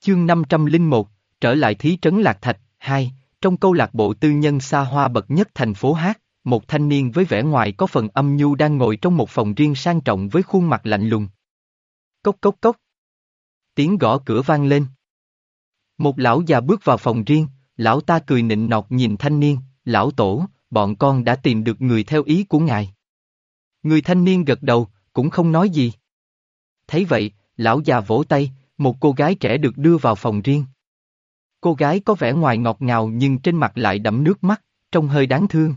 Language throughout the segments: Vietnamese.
Chương 501, trở lại thí trấn Lạc Thạch, 2, trong câu lạc bộ tư nhân xa hoa bậc nhất thành phố Hát, một thanh niên với vẻ ngoài có phần âm nhu đang ngồi trong một phòng riêng sang trọng với khuôn mặt lạnh lùng. Cốc cốc cốc. Tiếng gõ cửa vang lên. Một lão già bước vào phòng riêng, lão ta cười nịnh nọt nhìn thanh niên, lão tổ, bọn con đã tìm được người theo ý của ngài. Người thanh niên gật đầu, cũng không nói gì. Thấy vậy, lão già vỗ tay, một cô gái trẻ được đưa vào phòng riêng. Cô gái có vẻ ngoài ngọt ngào nhưng trên mặt lại đẫm nước mắt, trông hơi đáng thương.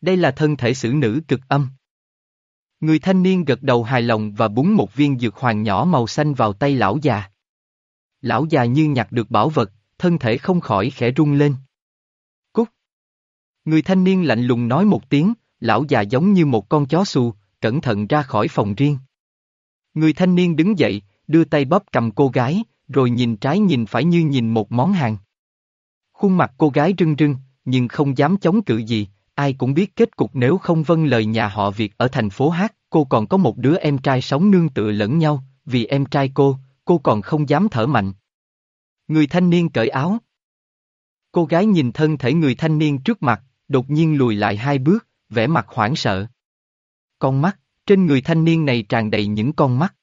Đây là thân thể xử nữ cực âm. Người thanh niên gật đầu hài lòng và búng một viên dược hoàng nhỏ màu xanh vào tay lão già. Lão già như nhặt được bảo vật, thân thể không khỏi khẽ rung lên. Cút! Người thanh niên lạnh lùng nói một tiếng, lão già giống như một con chó xù, cẩn thận ra khỏi phòng riêng. Người thanh niên đứng dậy, đưa tay bóp cầm cô gái, rồi nhìn trái nhìn phải như nhìn một món hàng. Khuôn mặt cô gái rưng rưng, nhưng không dám chống cự gì, ai cũng biết kết cục nếu không vâng lời nhà họ Việt ở thành phố Hát, cô còn có một đứa em trai sống nương tựa lẫn nhau, vì em trai cô, cô còn không dám thở mạnh. Người thanh niên cởi áo. Cô gái nhìn thân thể người thanh niên trước mặt, đột nhiên lùi lại hai bước, vẻ mặt hoảng sợ. Con mắt, trên người thanh niên này tràn đầy những con mắt.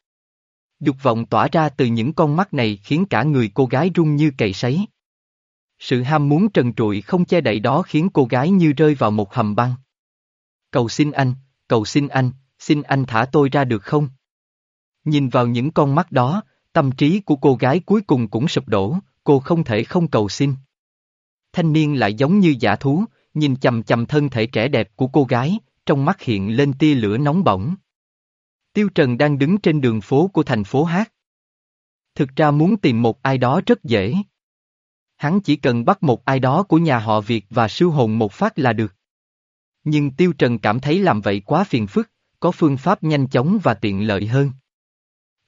Dục vọng tỏa ra từ những con mắt này khiến cả người cô gái run như cày sấy. Sự ham muốn trần trụi không che đậy đó khiến cô gái như rơi vào một hầm băng. Cầu xin anh, cầu xin anh, xin anh thả tôi ra được không? Nhìn vào những con mắt đó, tâm trí của cô gái cuối cùng cũng sụp đổ, cô không thể không cầu xin. Thanh niên lại giống như giả thú, nhìn chầm chầm thân thể trẻ đẹp của cô gái, trong mắt hiện lên tia lửa nóng bỏng. Tiêu Trần đang đứng trên đường phố của thành phố Hát. Thực ra muốn tìm một ai đó rất dễ. Hắn chỉ cần bắt một ai đó của nhà họ Việt và siêu hồn một phát là được. Nhưng Tiêu Trần cảm thấy làm vậy quá phiền phức, có phương pháp nhanh chóng và tiện lợi hơn.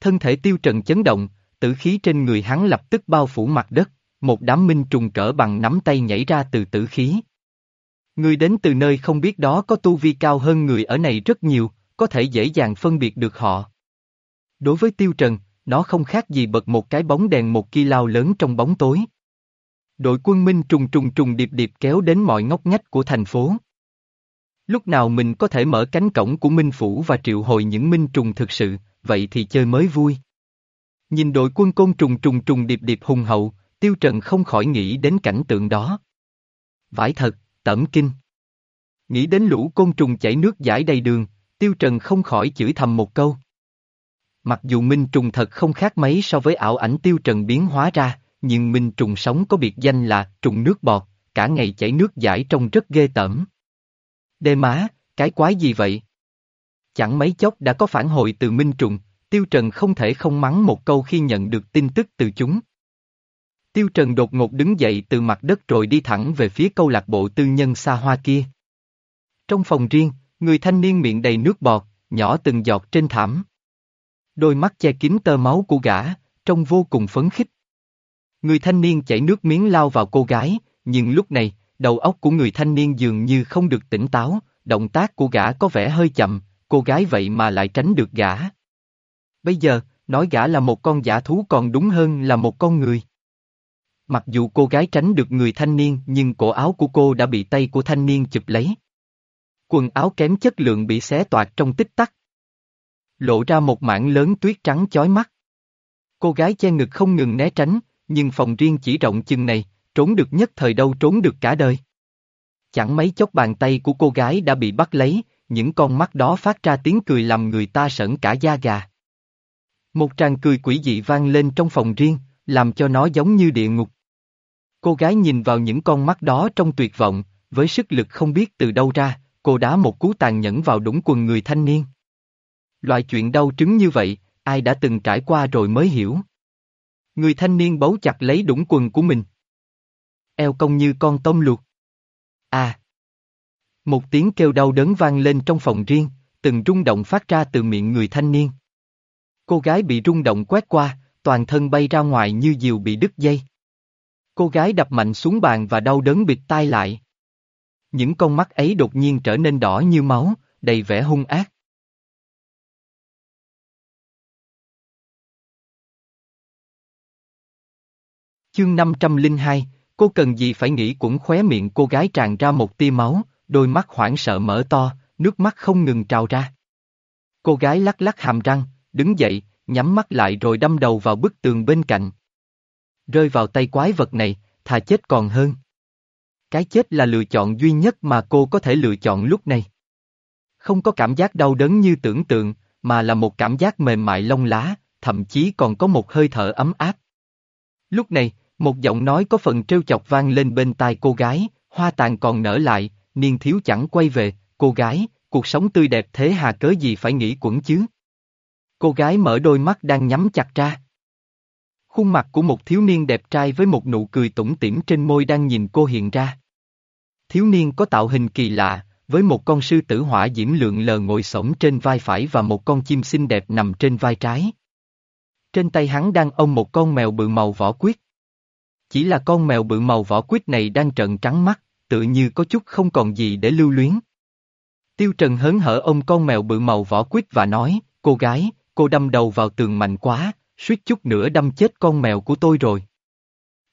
Thân thể Tiêu Trần chấn động, tử khí trên người hắn lập tức bao phủ mặt đất, một đám minh trùng cỡ bằng nắm tay nhảy ra từ tử khí. Người đến từ nơi không biết đó có tu vi cao hơn người ở này rất nhiều, có thể dễ dàng phân biệt được họ. Đối với Tiêu Trần, nó không khác gì bật một cái bóng đèn một ki lao lớn trong bóng tối. Đội quân minh trùng trùng trùng điệp điệp kéo đến mọi ngóc ngách của thành phố. Lúc nào mình có thể mở cánh cổng của Minh Phủ và triệu hồi những minh trùng thực sự, vậy thì chơi mới vui. Nhìn đội quân côn trùng trùng trùng điệp điệp hùng hậu, Tiêu Trần không khỏi nghĩ đến cảnh tượng đó. Vãi thật, tẩm kinh. Nghĩ đến lũ côn trùng chảy nước giải đầy đường, Tiêu Trần không khỏi chửi thầm một câu. Mặc dù Minh Trùng thật không khác mấy so với ảo ảnh Tiêu Trần biến hóa ra, nhưng Minh Trùng sống có biệt danh là trùng nước bọt, cả ngày chảy nước giải trông rất ghê tởm. Đê má, cái quái gì vậy? Chẳng mấy chốc đã có phản hồi từ Minh Trùng, Tiêu Trần không thể không mắng một câu khi nhận được tin tức từ chúng. Tiêu Trần đột ngột đứng dậy từ mặt đất rồi đi thẳng về phía câu lạc bộ tư nhân xa hoa kia. Trong phòng riêng, người thanh niên miệng đầy nước bọt, nhỏ từng giọt trên thảm. Đôi mắt che kín tơ máu của gã, trông vô cùng phấn khích. Người thanh niên chảy nước miếng lao vào cô gái, nhưng lúc này, đầu óc của người thanh niên dường như không được tỉnh táo, động tác của gã có vẻ hơi chậm, cô gái vậy mà lại tránh được gã. Bây giờ, nói gã là một con giả thú còn đúng hơn là một con người. Mặc dù cô gái tránh được người thanh niên nhưng cổ áo của cô đã bị tay của thanh niên chụp lấy. Quần áo kém chất lượng bị xé toạc trong tích tắc. Lộ ra một mảng lớn tuyết trắng chói mắt. Cô gái che ngực không ngừng né tránh, nhưng phòng riêng chỉ rộng chừng này, trốn được nhất thời đâu trốn được cả đời. Chẳng mấy chốc bàn tay của cô gái đã bị bắt lấy, những con mắt đó phát ra tiếng cười làm người ta sởn cả da gà. Một tràng cười quỷ dị vang lên trong phòng riêng, làm cho nó giống như địa ngục. Cô gái nhìn vào những con mắt đó trong tuyệt vọng, với sức lực không biết từ đâu ra, cô đá một cú tàn nhẫn vào đũng quần người thanh niên. Loại chuyện đau trứng như vậy, ai đã từng trải qua rồi mới hiểu. Người thanh niên bấu chặt lấy đũng quần của mình. Eo cong như con tôm luộc. À! Một tiếng kêu đau đớn vang lên trong phòng riêng, từng rung động phát ra từ miệng người thanh niên. Cô gái bị rung động quét qua, toàn thân bay ra ngoài như diều bị đứt dây. Cô gái đập mạnh xuống bàn và đau đớn bịt tai lại. Những con mắt ấy đột nhiên trở nên đỏ như máu, đầy vẻ hung ác. Chương 502, cô cần gì phải nghĩ cũng khóe miệng cô gái tràn ra một tia máu, đôi mắt hoảng sợ mở to, nước mắt không ngừng trào ra. Cô gái lắc lắc hàm răng, đứng dậy, nhắm mắt lại rồi đâm đầu vào bức tường bên cạnh. Rơi vào tay quái vật này, thà chết còn hơn. Cái chết là lựa chọn duy nhất mà cô có thể lựa chọn lúc này. Không có cảm giác đau đớn như tưởng tượng, mà là một cảm giác mềm mại lông lá, thậm chí còn có một hơi thở ấm áp. Lúc này, một giọng nói có phần trêu chọc vang lên bên tai cô gái, hoa tàn còn nở lại, niên thiếu chẳng quay về, cô gái, cuộc sống tươi đẹp thế hà cớ gì phải nghĩ quẩn chứ. Cô gái mở đôi mắt đang nhắm chặt ra. Khuôn mặt của một thiếu niên đẹp trai với một nụ cười tủm tỉm trên môi đang nhìn cô hiện ra. Thiếu niên có tạo hình kỳ lạ, với một con sư tử hỏa diễm lượng lờ ngồi sổng trên vai phải và một con chim xinh đẹp nằm trên vai trái. Trên tay hắn đang ôm một con mèo bự màu vỏ quyết. Chỉ là con mèo bự màu vỏ quyết này đang trợn trắng mắt, tự như có chút không còn gì để lưu luyến. Tiêu Trần hớn hở ôm con mèo bự màu vỏ quyết và nói, cô gái, cô đâm đầu vào tường mạnh quá, suýt chút nữa đâm chết con mèo của tôi rồi.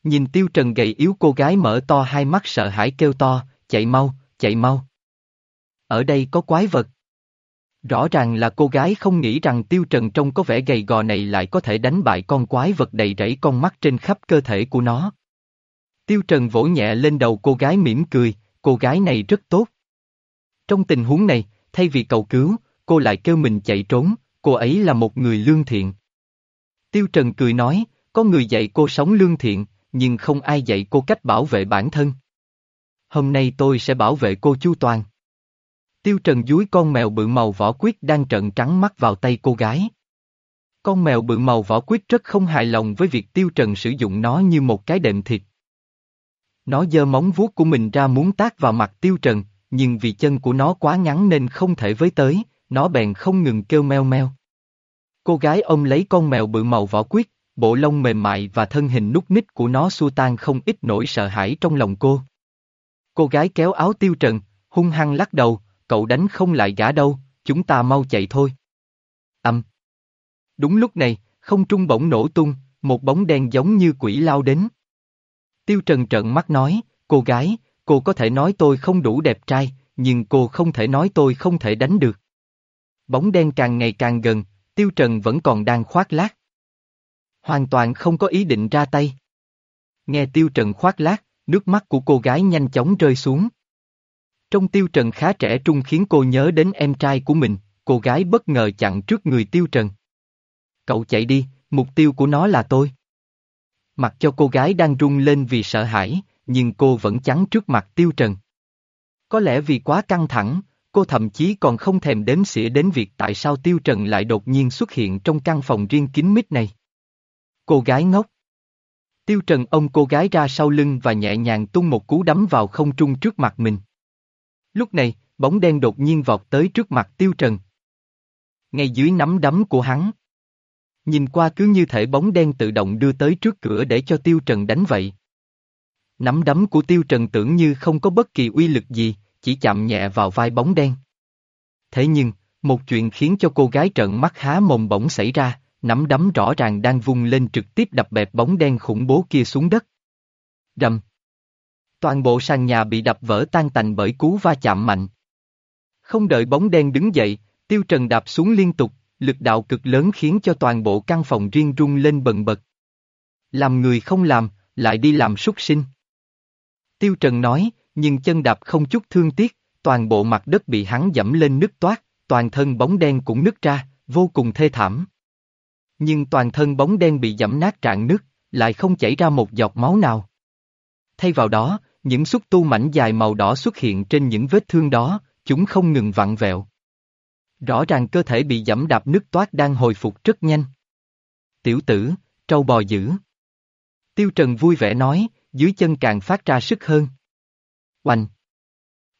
Nhìn Tiêu Trần gầy yếu cô gái mở to hai mắt sợ hãi kêu to, chạy mau, chạy mau. Ở đây có quái vật. Rõ ràng là cô gái không nghĩ rằng Tiêu Trần trông có vẻ gầy gò này lại có thể đánh bại con quái vật đầy rẫy con mắt trên khắp cơ thể của nó. Tiêu Trần vỗ nhẹ lên đầu cô gái mỉm cười, cô gái này rất tốt. Trong tình huống này, thay vì cầu cứu, cô lại kêu mình chạy trốn, cô ấy là một người lương thiện. Tiêu Trần cười nói, có người dạy cô sống lương thiện, nhưng không ai dạy cô cách bảo vệ bản thân. Hôm nay tôi sẽ bảo vệ cô chu toàn. Tiêu Trần dúi con mèo bự màu vỏ quyết đang trợn trắng mắt vào tay cô gái. Con mèo bự màu vỏ quyết rất không hài lòng với việc Tiêu Trần sử dụng nó như một cái đệm thịt. Nó giơ móng vuốt của mình ra muốn tác vào mặt Tiêu Trần, nhưng vì chân của nó quá ngắn nên không thể với tới, nó bèn không ngừng kêu meo meo. Cô gái ôm lấy con mèo bự màu vỏ quyết, bộ lông mềm mại và thân hình nút nít của nó xua tan không ít nỗi sợ hãi trong lòng cô. Cô gái kéo áo Tiêu Trần, hung hăng lắc đầu, cậu đánh không lại gã đâu, chúng ta mau chạy thôi. Âm. Đúng lúc này, không trung bỗng nổ tung, một bóng đen giống như quỷ lao đến. Tiêu Trần trợn mắt nói, cô gái, cô có thể nói tôi không đủ đẹp trai, nhưng cô không thể nói tôi không thể đánh được. Bóng đen càng ngày càng gần, Tiêu Trần vẫn còn đang khoác lác. Hoàn toàn không có ý định ra tay. Nghe Tiêu Trần khoác lác, nước mắt của cô gái nhanh chóng rơi xuống. Trong Tiêu Trần khá trẻ trung khiến cô nhớ đến em trai của mình, cô gái bất ngờ chặn trước người Tiêu Trần. Cậu chạy đi, mục tiêu của nó là tôi. Mặc cho cô gái đang run lên vì sợ hãi, nhưng cô vẫn chắn trước mặt Tiêu Trần. Có lẽ vì quá căng thẳng, cô thậm chí còn không thèm đếm xỉa đến việc tại sao Tiêu Trần lại đột nhiên xuất hiện trong căn phòng riêng kín mít này. Cô gái ngốc. Tiêu Trần ôm cô gái ra sau lưng và nhẹ nhàng tung một cú đấm vào không trung trước mặt mình. Lúc này, bóng đen đột nhiên vọt tới trước mặt Tiêu Trần. Ngay dưới nắm đấm của hắn. Nhìn qua cứ như thể bóng đen tự động đưa tới trước cửa để cho Tiêu Trần đánh vậy. Nắm đấm của Tiêu Trần tưởng như không có bất kỳ uy lực gì, chỉ chạm nhẹ vào vai bóng đen. Thế nhưng, một chuyện khiến cho cô gái trợn mắt há mồm bỗng xảy ra, nắm đấm rõ ràng đang vung lên trực tiếp đập bẹp bóng đen khủng bố kia xuống đất. Rầm. Toàn bộ sàn nhà bị đập vỡ tan tành bởi cú va chạm mạnh. Không đợi bóng đen đứng dậy, tiêu trần đạp xuống liên tục, lực đạo cực lớn khiến cho toàn bộ căn phòng riêng rung lên bần bật. Làm người không làm, lại đi làm súc sinh. Tiêu Trần nói, nhưng chân đạp không chút thương tiếc, toàn bộ mặt đất bị hắn dẫm lên nứt toát, toàn thân bóng đen cũng nứt ra, vô cùng thê thảm. Nhưng toàn thân bóng đen bị dẫm nát trạng nứt, lại không chảy ra một giọt máu nào. Thay vào đó, những xúc tu mảnh dài màu đỏ xuất hiện trên những vết thương đó, chúng không ngừng vặn vẹo. Rõ ràng cơ thể bị dẫm đạp nứt toát đang hồi phục rất nhanh. Tiểu tử, trâu bò dữ. Tiêu Trần vui vẻ nói, dưới chân càng phát ra sức hơn. Oanh!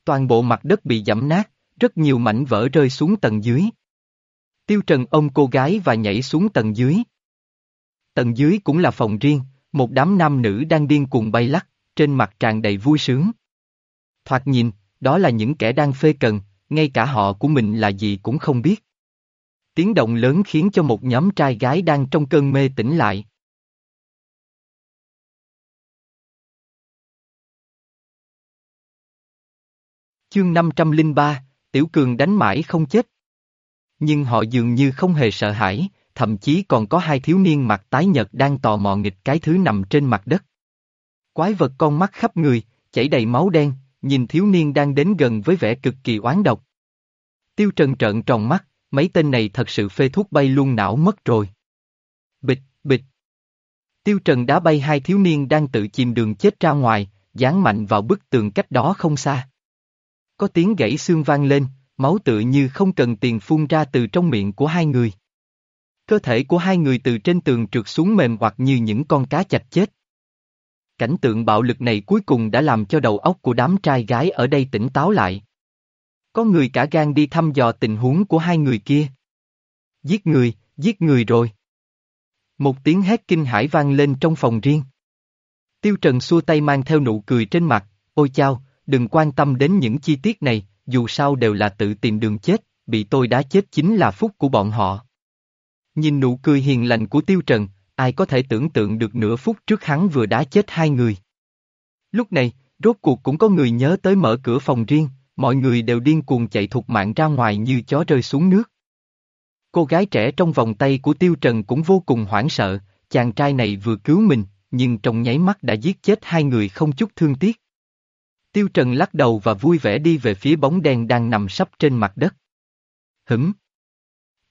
Toàn bộ mặt đất bị dẫm nát, rất nhiều mảnh vỡ rơi xuống tầng dưới. Tiêu Trần ôm cô gái và nhảy xuống tầng dưới. Tầng dưới cũng là phòng riêng, một đám nam nữ đang điên cuồng bay lắc, trên mặt tràn đầy vui sướng. Thoạt nhìn, đó là những kẻ đang phê cần, ngay cả họ của mình là gì cũng không biết. Tiếng động lớn khiến cho một nhóm trai gái đang trong cơn mê tỉnh lại. Chương 503, Tiểu Cường đánh mãi không chết. Nhưng họ dường như không hề sợ hãi, thậm chí còn có hai thiếu niên mặt tái nhợt đang tò mò nghịch cái thứ nằm trên mặt đất. Quái vật con mắt khắp người, chảy đầy máu đen, nhìn thiếu niên đang đến gần với vẻ cực kỳ oán độc. Tiêu Trần trợn tròn mắt, mấy tên này thật sự phê thuốc bay luôn não mất rồi. Bịch, bịch. Tiêu Trần đá bay hai thiếu niên đang tự chìm đường chết ra ngoài, dán mạnh vào bức tường cách đó không xa. Có tiếng gãy xương vang lên, máu tự như không cần tiền phun ra từ trong miệng của hai người. Cơ thể của hai người từ trên tường trượt xuống mềm hoặc như những con cá chạch chết. Cảnh tượng bạo lực này cuối cùng đã làm cho đầu óc của đám trai gái ở đây tỉnh táo lại. Có người cả gan đi thăm dò tình huống của hai người kia. Giết người, giết người rồi. Một tiếng hét kinh hãi vang lên trong phòng riêng. Tiêu Trần xua tay mang theo nụ cười trên mặt, ôi chao, đừng quan tâm đến những chi tiết này, dù sao đều là tự tìm đường chết, bị tôi đá chết chính là phúc của bọn họ. Nhìn nụ cười hiền lành của Tiêu Trần, ai có thể tưởng tượng được nửa phút trước hắn vừa đá chết hai người. Lúc này, rốt cuộc cũng có người nhớ tới mở cửa phòng riêng, mọi người đều điên cuồng chạy thục mạng ra ngoài như chó rơi xuống nước. Cô gái trẻ trong vòng tay của Tiêu Trần cũng vô cùng hoảng sợ, chàng trai này vừa cứu mình, nhưng trong nháy mắt đã giết chết hai người không chút thương tiếc. Tiêu Trần lắc đầu và vui vẻ đi về phía bóng đen đang nằm sắp trên mặt đất. Hửm.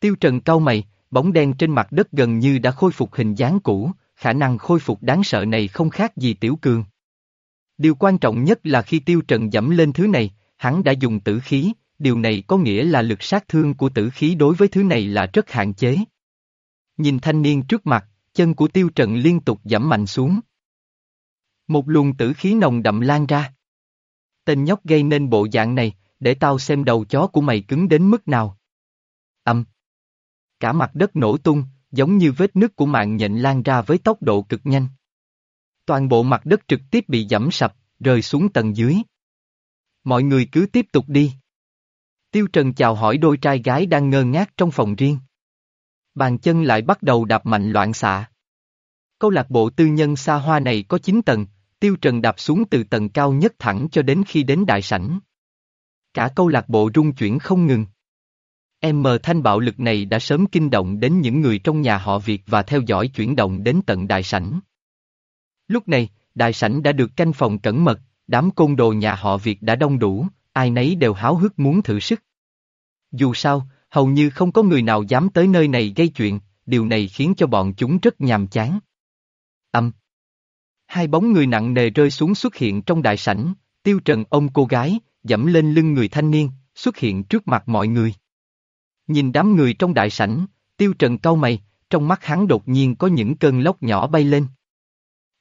Tiêu Trần cau mày, bóng đen trên mặt đất gần như đã khôi phục hình dáng cũ, khả năng khôi phục đáng sợ này không khác gì Tiểu Cường. Điều quan trọng nhất là khi Tiêu Trần dẫm lên thứ này, hắn đã dùng tử khí, điều này có nghĩa là lực sát thương của tử khí đối với thứ này là rất hạn chế. Nhìn thanh niên trước mặt, chân của Tiêu Trần liên tục dẫm mạnh xuống. Một luồng tử khí nồng đậm lan ra. Tên nhóc gây nên bộ dạng này, để tao xem đầu chó của mày cứng đến mức nào. Âm. Cả mặt đất nổ tung, giống như vết nứt của mạng nhện lan ra với tốc độ cực nhanh. Toàn bộ mặt đất trực tiếp bị giẫm sập, rơi xuống tầng dưới. Mọi người cứ tiếp tục đi. Tiêu Trần chào hỏi đôi trai gái đang ngơ ngác trong phòng riêng. Bàn chân lại bắt đầu đạp mạnh loạn xạ. Câu lạc bộ tư nhân xa hoa này có 9 tầng, Tiêu Trần đạp xuống từ tầng cao nhất thẳng cho đến khi đến đại sảnh. Cả câu lạc bộ rung chuyển không ngừng. M thanh bạo lực này đã sớm kinh động đến những người trong nhà họ Việt và theo dõi chuyển động đến tận đại sảnh. Lúc này, đại sảnh đã được canh phòng cẩn mật, đám côn đồ nhà họ Việt đã đông đủ, ai nấy đều háo hức muốn thử sức. Dù sao, hầu như không có người nào dám tới nơi này gây chuyện, điều này khiến cho bọn chúng rất nhàm chán. Âm. Hai bóng người nặng nề rơi xuống xuất hiện trong đại sảnh, tiêu trần ông cô gái, dẫm lên lưng người thanh niên, xuất hiện trước mặt mọi người. Nhìn đám người trong đại sảnh, tiêu trần cau mày, trong mắt hắn đột nhiên có những cơn lốc nhỏ bay lên.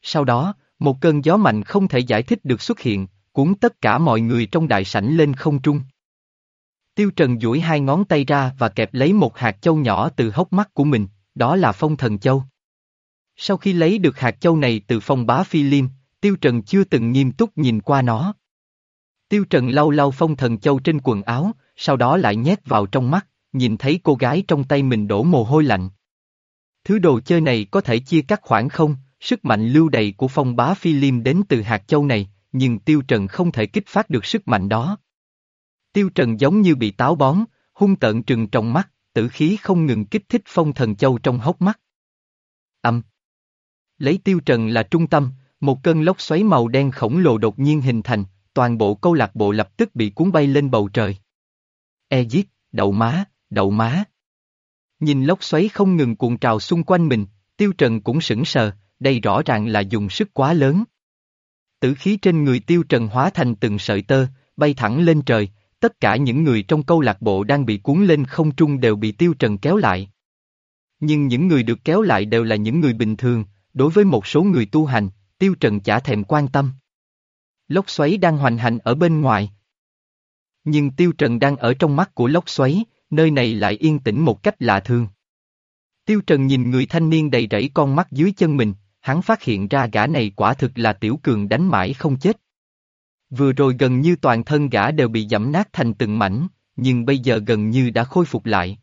Sau đó, một cơn gió mạnh không thể giải thích được xuất hiện, cuốn tất cả mọi người trong đại sảnh lên không trung. Tiêu Trần duỗi hai ngón tay ra và kẹp lấy một hạt châu nhỏ từ hốc mắt của mình, đó là phong thần châu. Sau khi lấy được hạt châu này từ phong bá phi liêm, Tiêu Trần chưa từng nghiêm túc nhìn qua nó. Tiêu Trần lau lau phong thần châu trên quần áo, sau đó lại nhét vào trong mắt, nhìn thấy cô gái trong tay mình đổ mồ hôi lạnh. Thứ đồ chơi này có thể chia cắt khoảng không, sức mạnh lưu đầy của phong bá phi liêm đến từ hạt châu này, nhưng Tiêu Trần không thể kích phát được sức mạnh đó. Tiêu Trần giống như bị táo bón, hung tợn trừng trong mắt, tử khí không ngừng kích thích phong thần châu trong hốc mắt. Âm. Lấy Tiêu Trần là trung tâm, một cơn lốc xoáy màu đen khổng lồ đột nhiên hình thành, toàn bộ câu lạc bộ lập tức bị cuốn bay lên bầu trời. E giết, đậu má, đậu má. Nhìn lốc xoáy không ngừng cuộn trào xung quanh mình, Tiêu Trần cũng sững sờ, đây rõ ràng là dùng sức quá lớn. Tử khí trên người Tiêu Trần hóa thành từng sợi tơ, bay thẳng lên trời, tất cả những người trong câu lạc bộ đang bị cuốn lên không trung đều bị Tiêu Trần kéo lại. Nhưng những người được kéo lại đều là những người bình thường, đối với một số người tu hành, Tiêu Trần chả thèm quan tâm. Lốc xoáy đang hoành hành ở bên ngoài. Nhưng Tiêu Trần đang ở trong mắt của lốc xoáy, nơi này lại yên tĩnh một cách lạ thường. Tiêu Trần nhìn người thanh niên đầy rẫy con mắt dưới chân mình, hắn phát hiện ra gã này quả thực là tiểu cường đánh mãi không chết. Vừa rồi gần như toàn thân gã đều bị dẫm nát thành từng mảnh, nhưng bây giờ gần như đã khôi phục lại.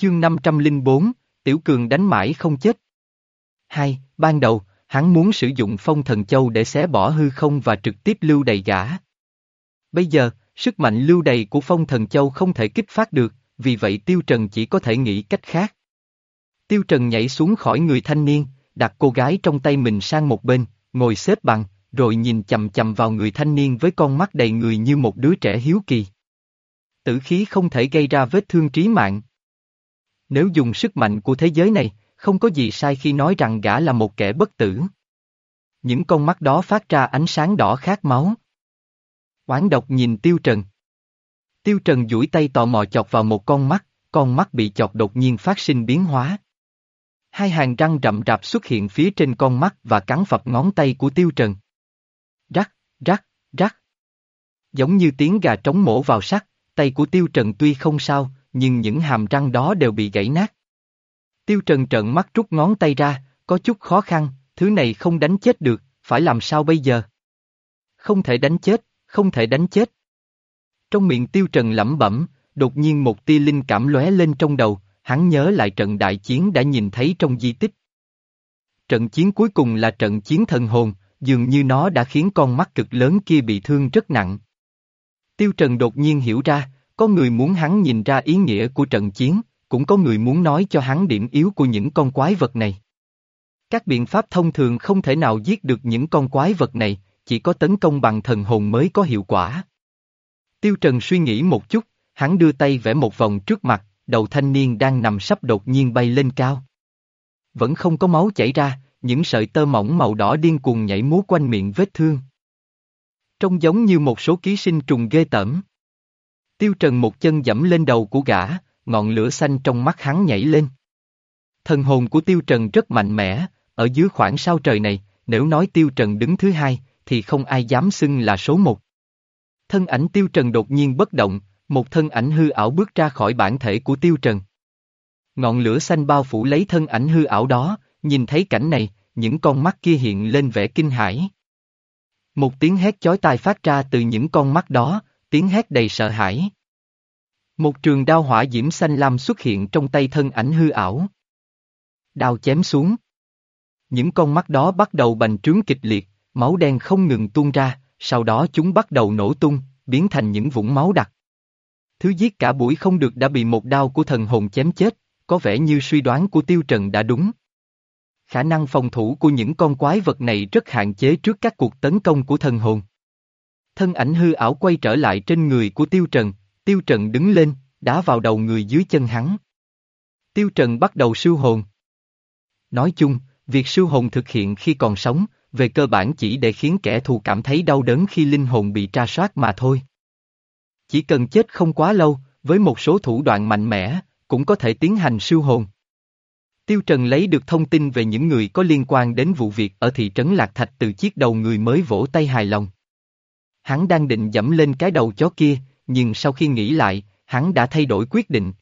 Chương 504, Tiểu Cường đánh mãi không chết. 2. ban đầu, hắn muốn sử dụng phong thần châu để xé bỏ hư không và trực tiếp lưu đầy gã. Bây giờ, sức mạnh lưu đầy của phong thần châu không thể kích phát được, vì vậy Tiêu Trần chỉ có thể nghĩ cách khác. Tiêu Trần nhảy xuống khỏi người thanh niên, đặt cô gái trong tay mình sang một bên, ngồi xếp bằng, rồi nhìn chầm chầm vào người thanh niên với con mắt đầy người như một đứa trẻ hiếu kỳ. Tử khí không thể gây ra vết thương trí mạng. Nếu dùng sức mạnh của thế giới này, không có gì sai khi nói rằng gã là một kẻ bất tử. Những con mắt đó phát ra ánh sáng đỏ khát máu. Oán độc nhìn Tiêu Trần. Tiêu Trần duỗi tay tò mò chọc vào một con mắt, con mắt bị chọc đột nhiên phát sinh biến hóa. Hai hàng răng rậm rạp xuất hiện phía trên con mắt và cắn phập ngón tay của Tiêu Trần. Rắc, rắc, rắc. Giống như tiếng gà trống mổ vào sắt, tay của Tiêu Trần tuy không sao, nhưng những hàm răng đó đều bị gãy nát. Tiêu Trần trợn mắt rút ngón tay ra, có chút khó khăn, thứ này không đánh chết được, phải làm sao bây giờ? Không thể đánh chết, không thể đánh chết. Trong miệng Tiêu Trần lẩm bẩm, đột nhiên một tia linh cảm lóe lên trong đầu, hắn nhớ lại trận đại chiến đã nhìn thấy trong di tích. Trận chiến cuối cùng là trận chiến thần hồn, dường như nó đã khiến con mắt cực lớn kia bị thương rất nặng. Tiêu Trần đột nhiên hiểu ra, có người muốn hắn nhìn ra ý nghĩa của trận chiến, cũng có người muốn nói cho hắn điểm yếu của những con quái vật này. Các biện pháp thông thường không thể nào giết được những con quái vật này, chỉ có tấn công bằng thần hồn mới có hiệu quả. Tiêu Trần suy nghĩ một chút, hắn đưa tay vẽ một vòng trước mặt, đầu thanh niên đang nằm sắp đột nhiên bay lên cao. Vẫn không có máu chảy ra, những sợi tơ mỏng màu đỏ điên cuồng nhảy múa quanh miệng vết thương. Trông giống như một số ký sinh trùng ghê tởm. Tiêu Trần một chân dẫm lên đầu của gã, ngọn lửa xanh trong mắt hắn nhảy lên. Thần hồn của Tiêu Trần rất mạnh mẽ, ở dưới khoảng sao trời này, nếu nói Tiêu Trần đứng thứ hai, thì không ai dám xưng là số một. Thân ảnh Tiêu Trần đột nhiên bất động, một thân ảnh hư ảo bước ra khỏi bản thể của Tiêu Trần. Ngọn lửa xanh bao phủ lấy thân ảnh hư ảo đó, nhìn thấy cảnh này, những con mắt kia hiện lên vẻ kinh hãi. Một tiếng hét chói tai phát ra từ những con mắt đó, tiếng hét đầy sợ hãi. Một trường đao hỏa diễm xanh lam xuất hiện trong tay thân ảnh hư ảo. Đao chém xuống. Những con mắt đó bắt đầu bành trướng kịch liệt, máu đen không ngừng tuôn ra, sau đó chúng bắt đầu nổ tung, biến thành những vũng máu đặc. Thứ giết cả buổi không được đã bị một đao của thần hồn chém chết, có vẻ như suy đoán của Tiêu Trần đã đúng. Khả năng phòng thủ của những con quái vật này rất hạn chế trước các cuộc tấn công của thần hồn. Thân ảnh hư ảo quay trở lại trên người của Tiêu Trần, Tiêu Trần đứng lên, đá vào đầu người dưới chân hắn. Tiêu Trần bắt đầu siêu hồn. Nói chung, việc siêu hồn thực hiện khi còn sống, về cơ bản chỉ để khiến kẻ thù cảm thấy đau đớn khi linh hồn bị tra soát mà thôi. Chỉ cần chết không quá lâu, với một số thủ đoạn mạnh mẽ, cũng có thể tiến hành siêu hồn. Tiêu Trần lấy được thông tin về những người có liên quan đến vụ việc ở thị trấn Lạc Thạch từ chiếc đầu người mới vỗ tay hài lòng. Hắn đang định dẫm lên cái đầu chó kia, nhưng sau khi nghĩ lại, hắn đã thay đổi quyết định.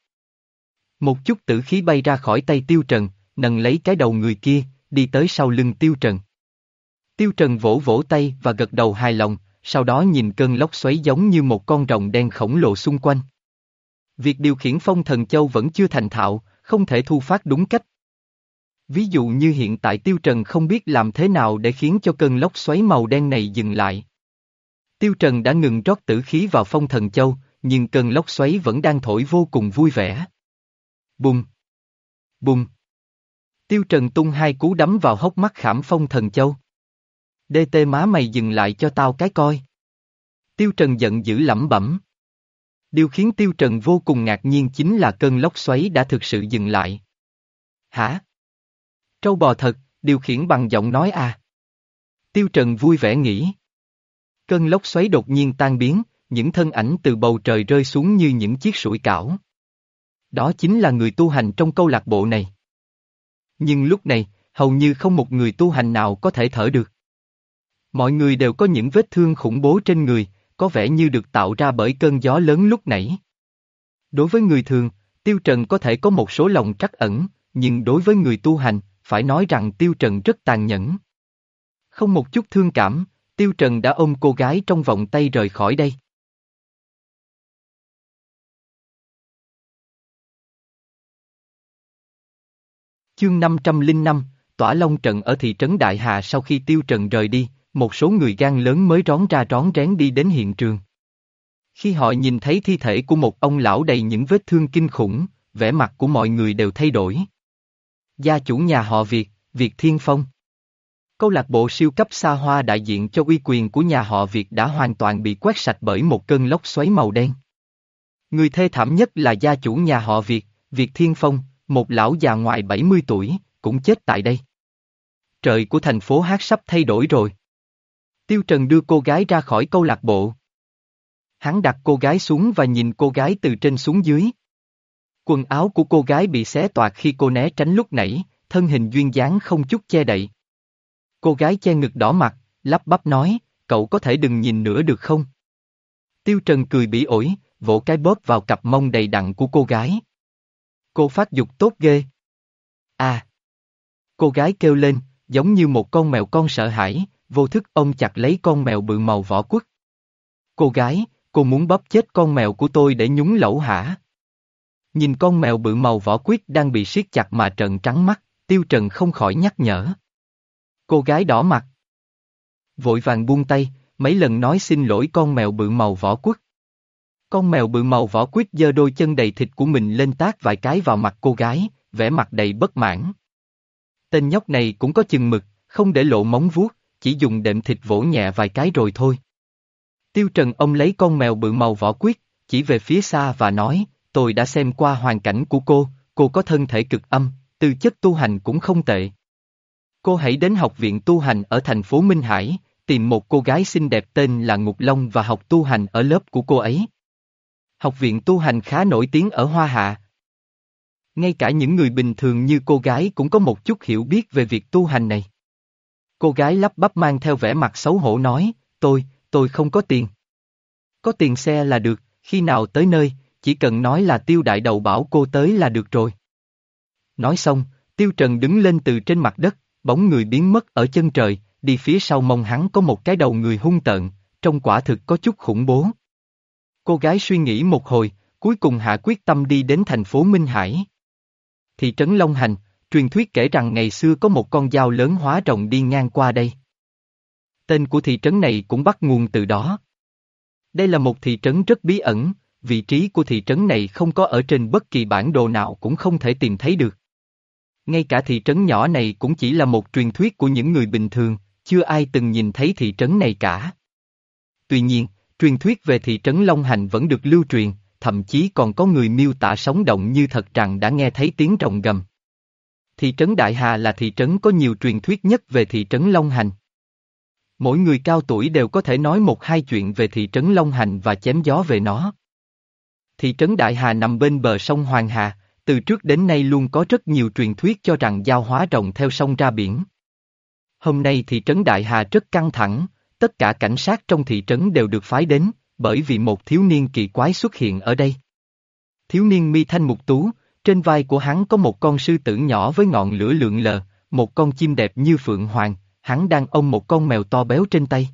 Một chút tử khí bay ra khỏi tay Tiêu Trần, nâng lấy cái đầu người kia, đi tới sau lưng Tiêu Trần. Tiêu Trần vỗ vỗ tay và gật đầu hài lòng, sau đó nhìn cơn lốc xoáy giống như một con rồng đen khổng lồ xung quanh. Việc điều khiển phong thần châu vẫn chưa thành thạo, không thể thu phát đúng cách. Ví dụ như hiện tại Tiêu Trần không biết làm thế nào để khiến cho cơn lốc xoáy màu đen này dừng lại. Tiêu Trần đã ngừng rót tử khí vào phong thần châu, nhưng cơn lốc xoáy vẫn đang thổi vô cùng vui vẻ. Bùng! Bùng! Tiêu Trần tung hai cú đấm vào hốc mắt khảm phong thần châu. Đê tê má mày dừng lại cho tao cái coi. Tiêu Trần giận dữ lẩm bẩm. Điều khiến Tiêu Trần vô cùng ngạc nhiên chính là cơn lốc xoáy đã thực sự dừng lại. Hả? Trâu bò thật, điều khiển bằng giọng nói à. Tiêu Trần vui vẻ nghĩ. Cơn lốc xoáy đột nhiên tan biến, những thân ảnh từ bầu trời rơi xuống như những chiếc sủi cảo. Đó chính là người tu hành trong câu lạc bộ này. Nhưng lúc này, hầu như không một người tu hành nào có thể thở được. Mọi người đều có những vết thương khủng bố trên người, có vẻ như được tạo ra bởi cơn gió lớn lúc nãy. Đối với người thường, Tiêu Trần có thể có một số lòng trắc ẩn, nhưng đối với người tu hành, phải nói rằng Tiêu Trần rất tàn nhẫn. Không một chút thương cảm, Tiêu Trần đã ôm cô gái trong vòng tay rời khỏi đây. Chương 505, tỏa long trận ở thị trấn Đại Hà sau khi tiêu trần rời đi, một số người gan lớn mới rón ra rón rén đi đến hiện trường. Khi họ nhìn thấy thi thể của một ông lão đầy những vết thương kinh khủng, vẻ mặt của mọi người đều thay đổi. Gia chủ nhà họ Việt, Việt Thiên Phong. Câu lạc bộ siêu cấp xa hoa đại diện cho uy quyền của nhà họ Việt đã hoàn toàn bị quét sạch bởi một cơn lốc xoáy màu đen. Người thê thảm nhất là gia chủ nhà họ Việt, Việt Thiên Phong, một lão già ngoài 70 tuổi, cũng chết tại đây. Trời của thành phố hát sắp thay đổi rồi. Tiêu Trần đưa cô gái ra khỏi câu lạc bộ. Hắn đặt cô gái xuống và nhìn cô gái từ trên xuống dưới. Quần áo của cô gái bị xé toạc khi cô né tránh lúc nãy, thân hình duyên dáng không chút che đậy. Cô gái che ngực đỏ mặt, lắp bắp nói, cậu có thể đừng nhìn nữa được không? Tiêu Trần cười bỉ ổi, vỗ cái bóp vào cặp mông đầy đặn của cô gái. Cô phát dục tốt ghê. À! Cô gái kêu lên, giống như một con mèo con sợ hãi, vô thức ông chặt lấy con mèo bự màu vỏ quất. Cô gái, cô muốn bóp chết con mèo của tôi để nhúng lẩu hả? Nhìn con mèo bự màu vỏ quyết đang bị siết chặt mà trợn trắng mắt, tiêu trần không khỏi nhắc nhở. Cô gái đỏ mặt. Vội vàng buông tay, mấy lần nói xin lỗi con mèo bự màu vỏ quất. Con mèo bự màu vỏ quýt giơ đôi chân đầy thịt của mình lên tác vài cái vào mặt cô gái, vẻ mặt đầy bất mãn. Tên nhóc này cũng có chừng mực, không để lộ móng vuốt, chỉ dùng đệm thịt vỗ nhẹ vài cái rồi thôi. Tiêu Trần ông lấy con mèo bự màu vỏ quyết, chỉ về phía xa và nói, tôi đã xem qua hoàn cảnh của cô, cô có thân thể cực âm, tư chất tu hành cũng không tệ. Cô hãy đến học viện tu hành ở thành phố Minh Hải, tìm một cô gái xinh đẹp tên là Ngục Long và học tu hành ở lớp của cô ấy. Học viện tu hành khá nổi tiếng ở Hoa Hạ. Ngay cả những người bình thường như cô gái cũng có một chút hiểu biết về việc tu hành này. Cô gái lắp bắp mang theo vẻ mặt xấu hổ nói, tôi, tôi không có tiền. Có tiền xe là được, khi nào tới nơi, chỉ cần nói là tiêu đại đầu bảo cô tới là được rồi. Nói xong, tiêu trần đứng lên từ trên mặt đất, bóng người biến mất ở chân trời, đi phía sau mông hắn có một cái đầu người hung tợn, trong quả thực có chút khủng bố. Cô gái suy nghĩ một hồi, cuối cùng hạ quyết tâm đi đến thành phố Minh Hải. Thị trấn Long Hành, truyền thuyết kể rằng ngày xưa có một con dao lớn hóa rồng đi ngang qua đây. Tên của thị trấn này cũng bắt nguồn từ đó. Đây là một thị trấn rất bí ẩn, vị trí của thị trấn này không có ở trên bất kỳ bản đồ nào cũng không thể tìm thấy được. Ngay cả thị trấn nhỏ này cũng chỉ là một truyền thuyết của những người bình thường, chưa ai từng nhìn thấy thị trấn này cả. Tuy nhiên, truyền thuyết về thị trấn Long Hành vẫn được lưu truyền, thậm chí còn có người miêu tả sống động như thật rằng đã nghe thấy tiếng rồng gầm. Thị trấn Đại Hà là thị trấn có nhiều truyền thuyết nhất về thị trấn Long Hành. Mỗi người cao tuổi đều có thể nói một hai chuyện về thị trấn Long Hành và chém gió về nó. Thị trấn Đại Hà nằm bên bờ sông Hoàng Hà, từ trước đến nay luôn có rất nhiều truyền thuyết cho rằng giao hóa rồng theo sông ra biển. Hôm nay thị trấn Đại Hà rất căng thẳng, tất cả cảnh sát trong thị trấn đều được phái đến, bởi vì một thiếu niên kỳ quái xuất hiện ở đây. Thiếu niên mi thanh mục tú, trên vai của hắn có một con sư tử nhỏ với ngọn lửa lượn lờ, một con chim đẹp như phượng hoàng, hắn đang ôm một con mèo to béo trên tay.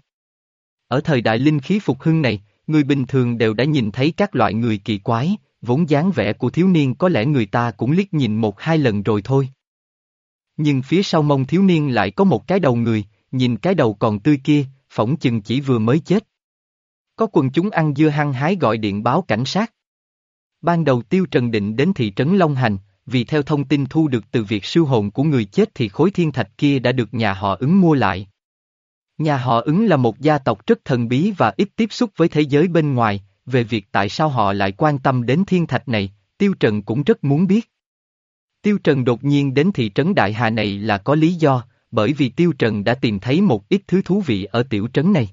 Ở thời đại linh khí phục hưng này, người bình thường đều đã nhìn thấy các loại người kỳ quái, vốn dáng vẻ của thiếu niên có lẽ người ta cũng liếc nhìn một hai lần rồi thôi. Nhưng phía sau mông thiếu niên lại có một cái đầu người, nhìn cái đầu còn tươi kia, phỏng chừng chỉ vừa mới chết. Có quần chúng ăn dưa hăng hái gọi điện báo cảnh sát. Ban đầu Tiêu Trần định đến thị trấn Long Hành, vì theo thông tin thu được từ việc siêu hồn của người chết thì khối thiên thạch kia đã được nhà họ ứng mua lại. Nhà họ ứng là một gia tộc rất thần bí và ít tiếp xúc với thế giới bên ngoài, về việc tại sao họ lại quan tâm đến thiên thạch này, Tiêu Trần cũng rất muốn biết. Tiêu Trần đột nhiên đến thị trấn Đại Hà này là có lý do, bởi vì Tiêu Trần đã tìm thấy một ít thứ thú vị ở tiểu trấn này.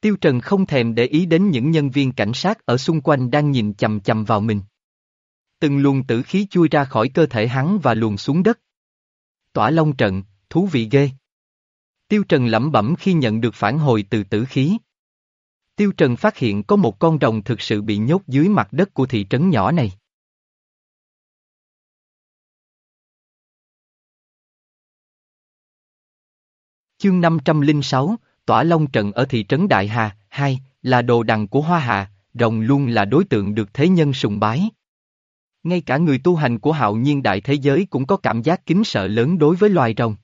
Tiêu Trần không thèm để ý đến những nhân viên cảnh sát ở xung quanh đang nhìn chầm chầm vào mình. Từng luồng tử khí chui ra khỏi cơ thể hắn và luồn xuống đất. Tỏa long trận, thú vị ghê. Tiêu Trần lẩm bẩm khi nhận được phản hồi từ tử khí. Tiêu Trần phát hiện có một con rồng thực sự bị nhốt dưới mặt đất của thị trấn nhỏ này. Chương 506, Tỏa Long Trận ở thị trấn Đại Hà, 2, là đồ đằng của Hoa Hạ, rồng luôn là đối tượng được thế nhân sùng bái. Ngay cả người tu hành của hạo nhiên đại thế giới cũng có cảm giác kính sợ lớn đối với loài rồng.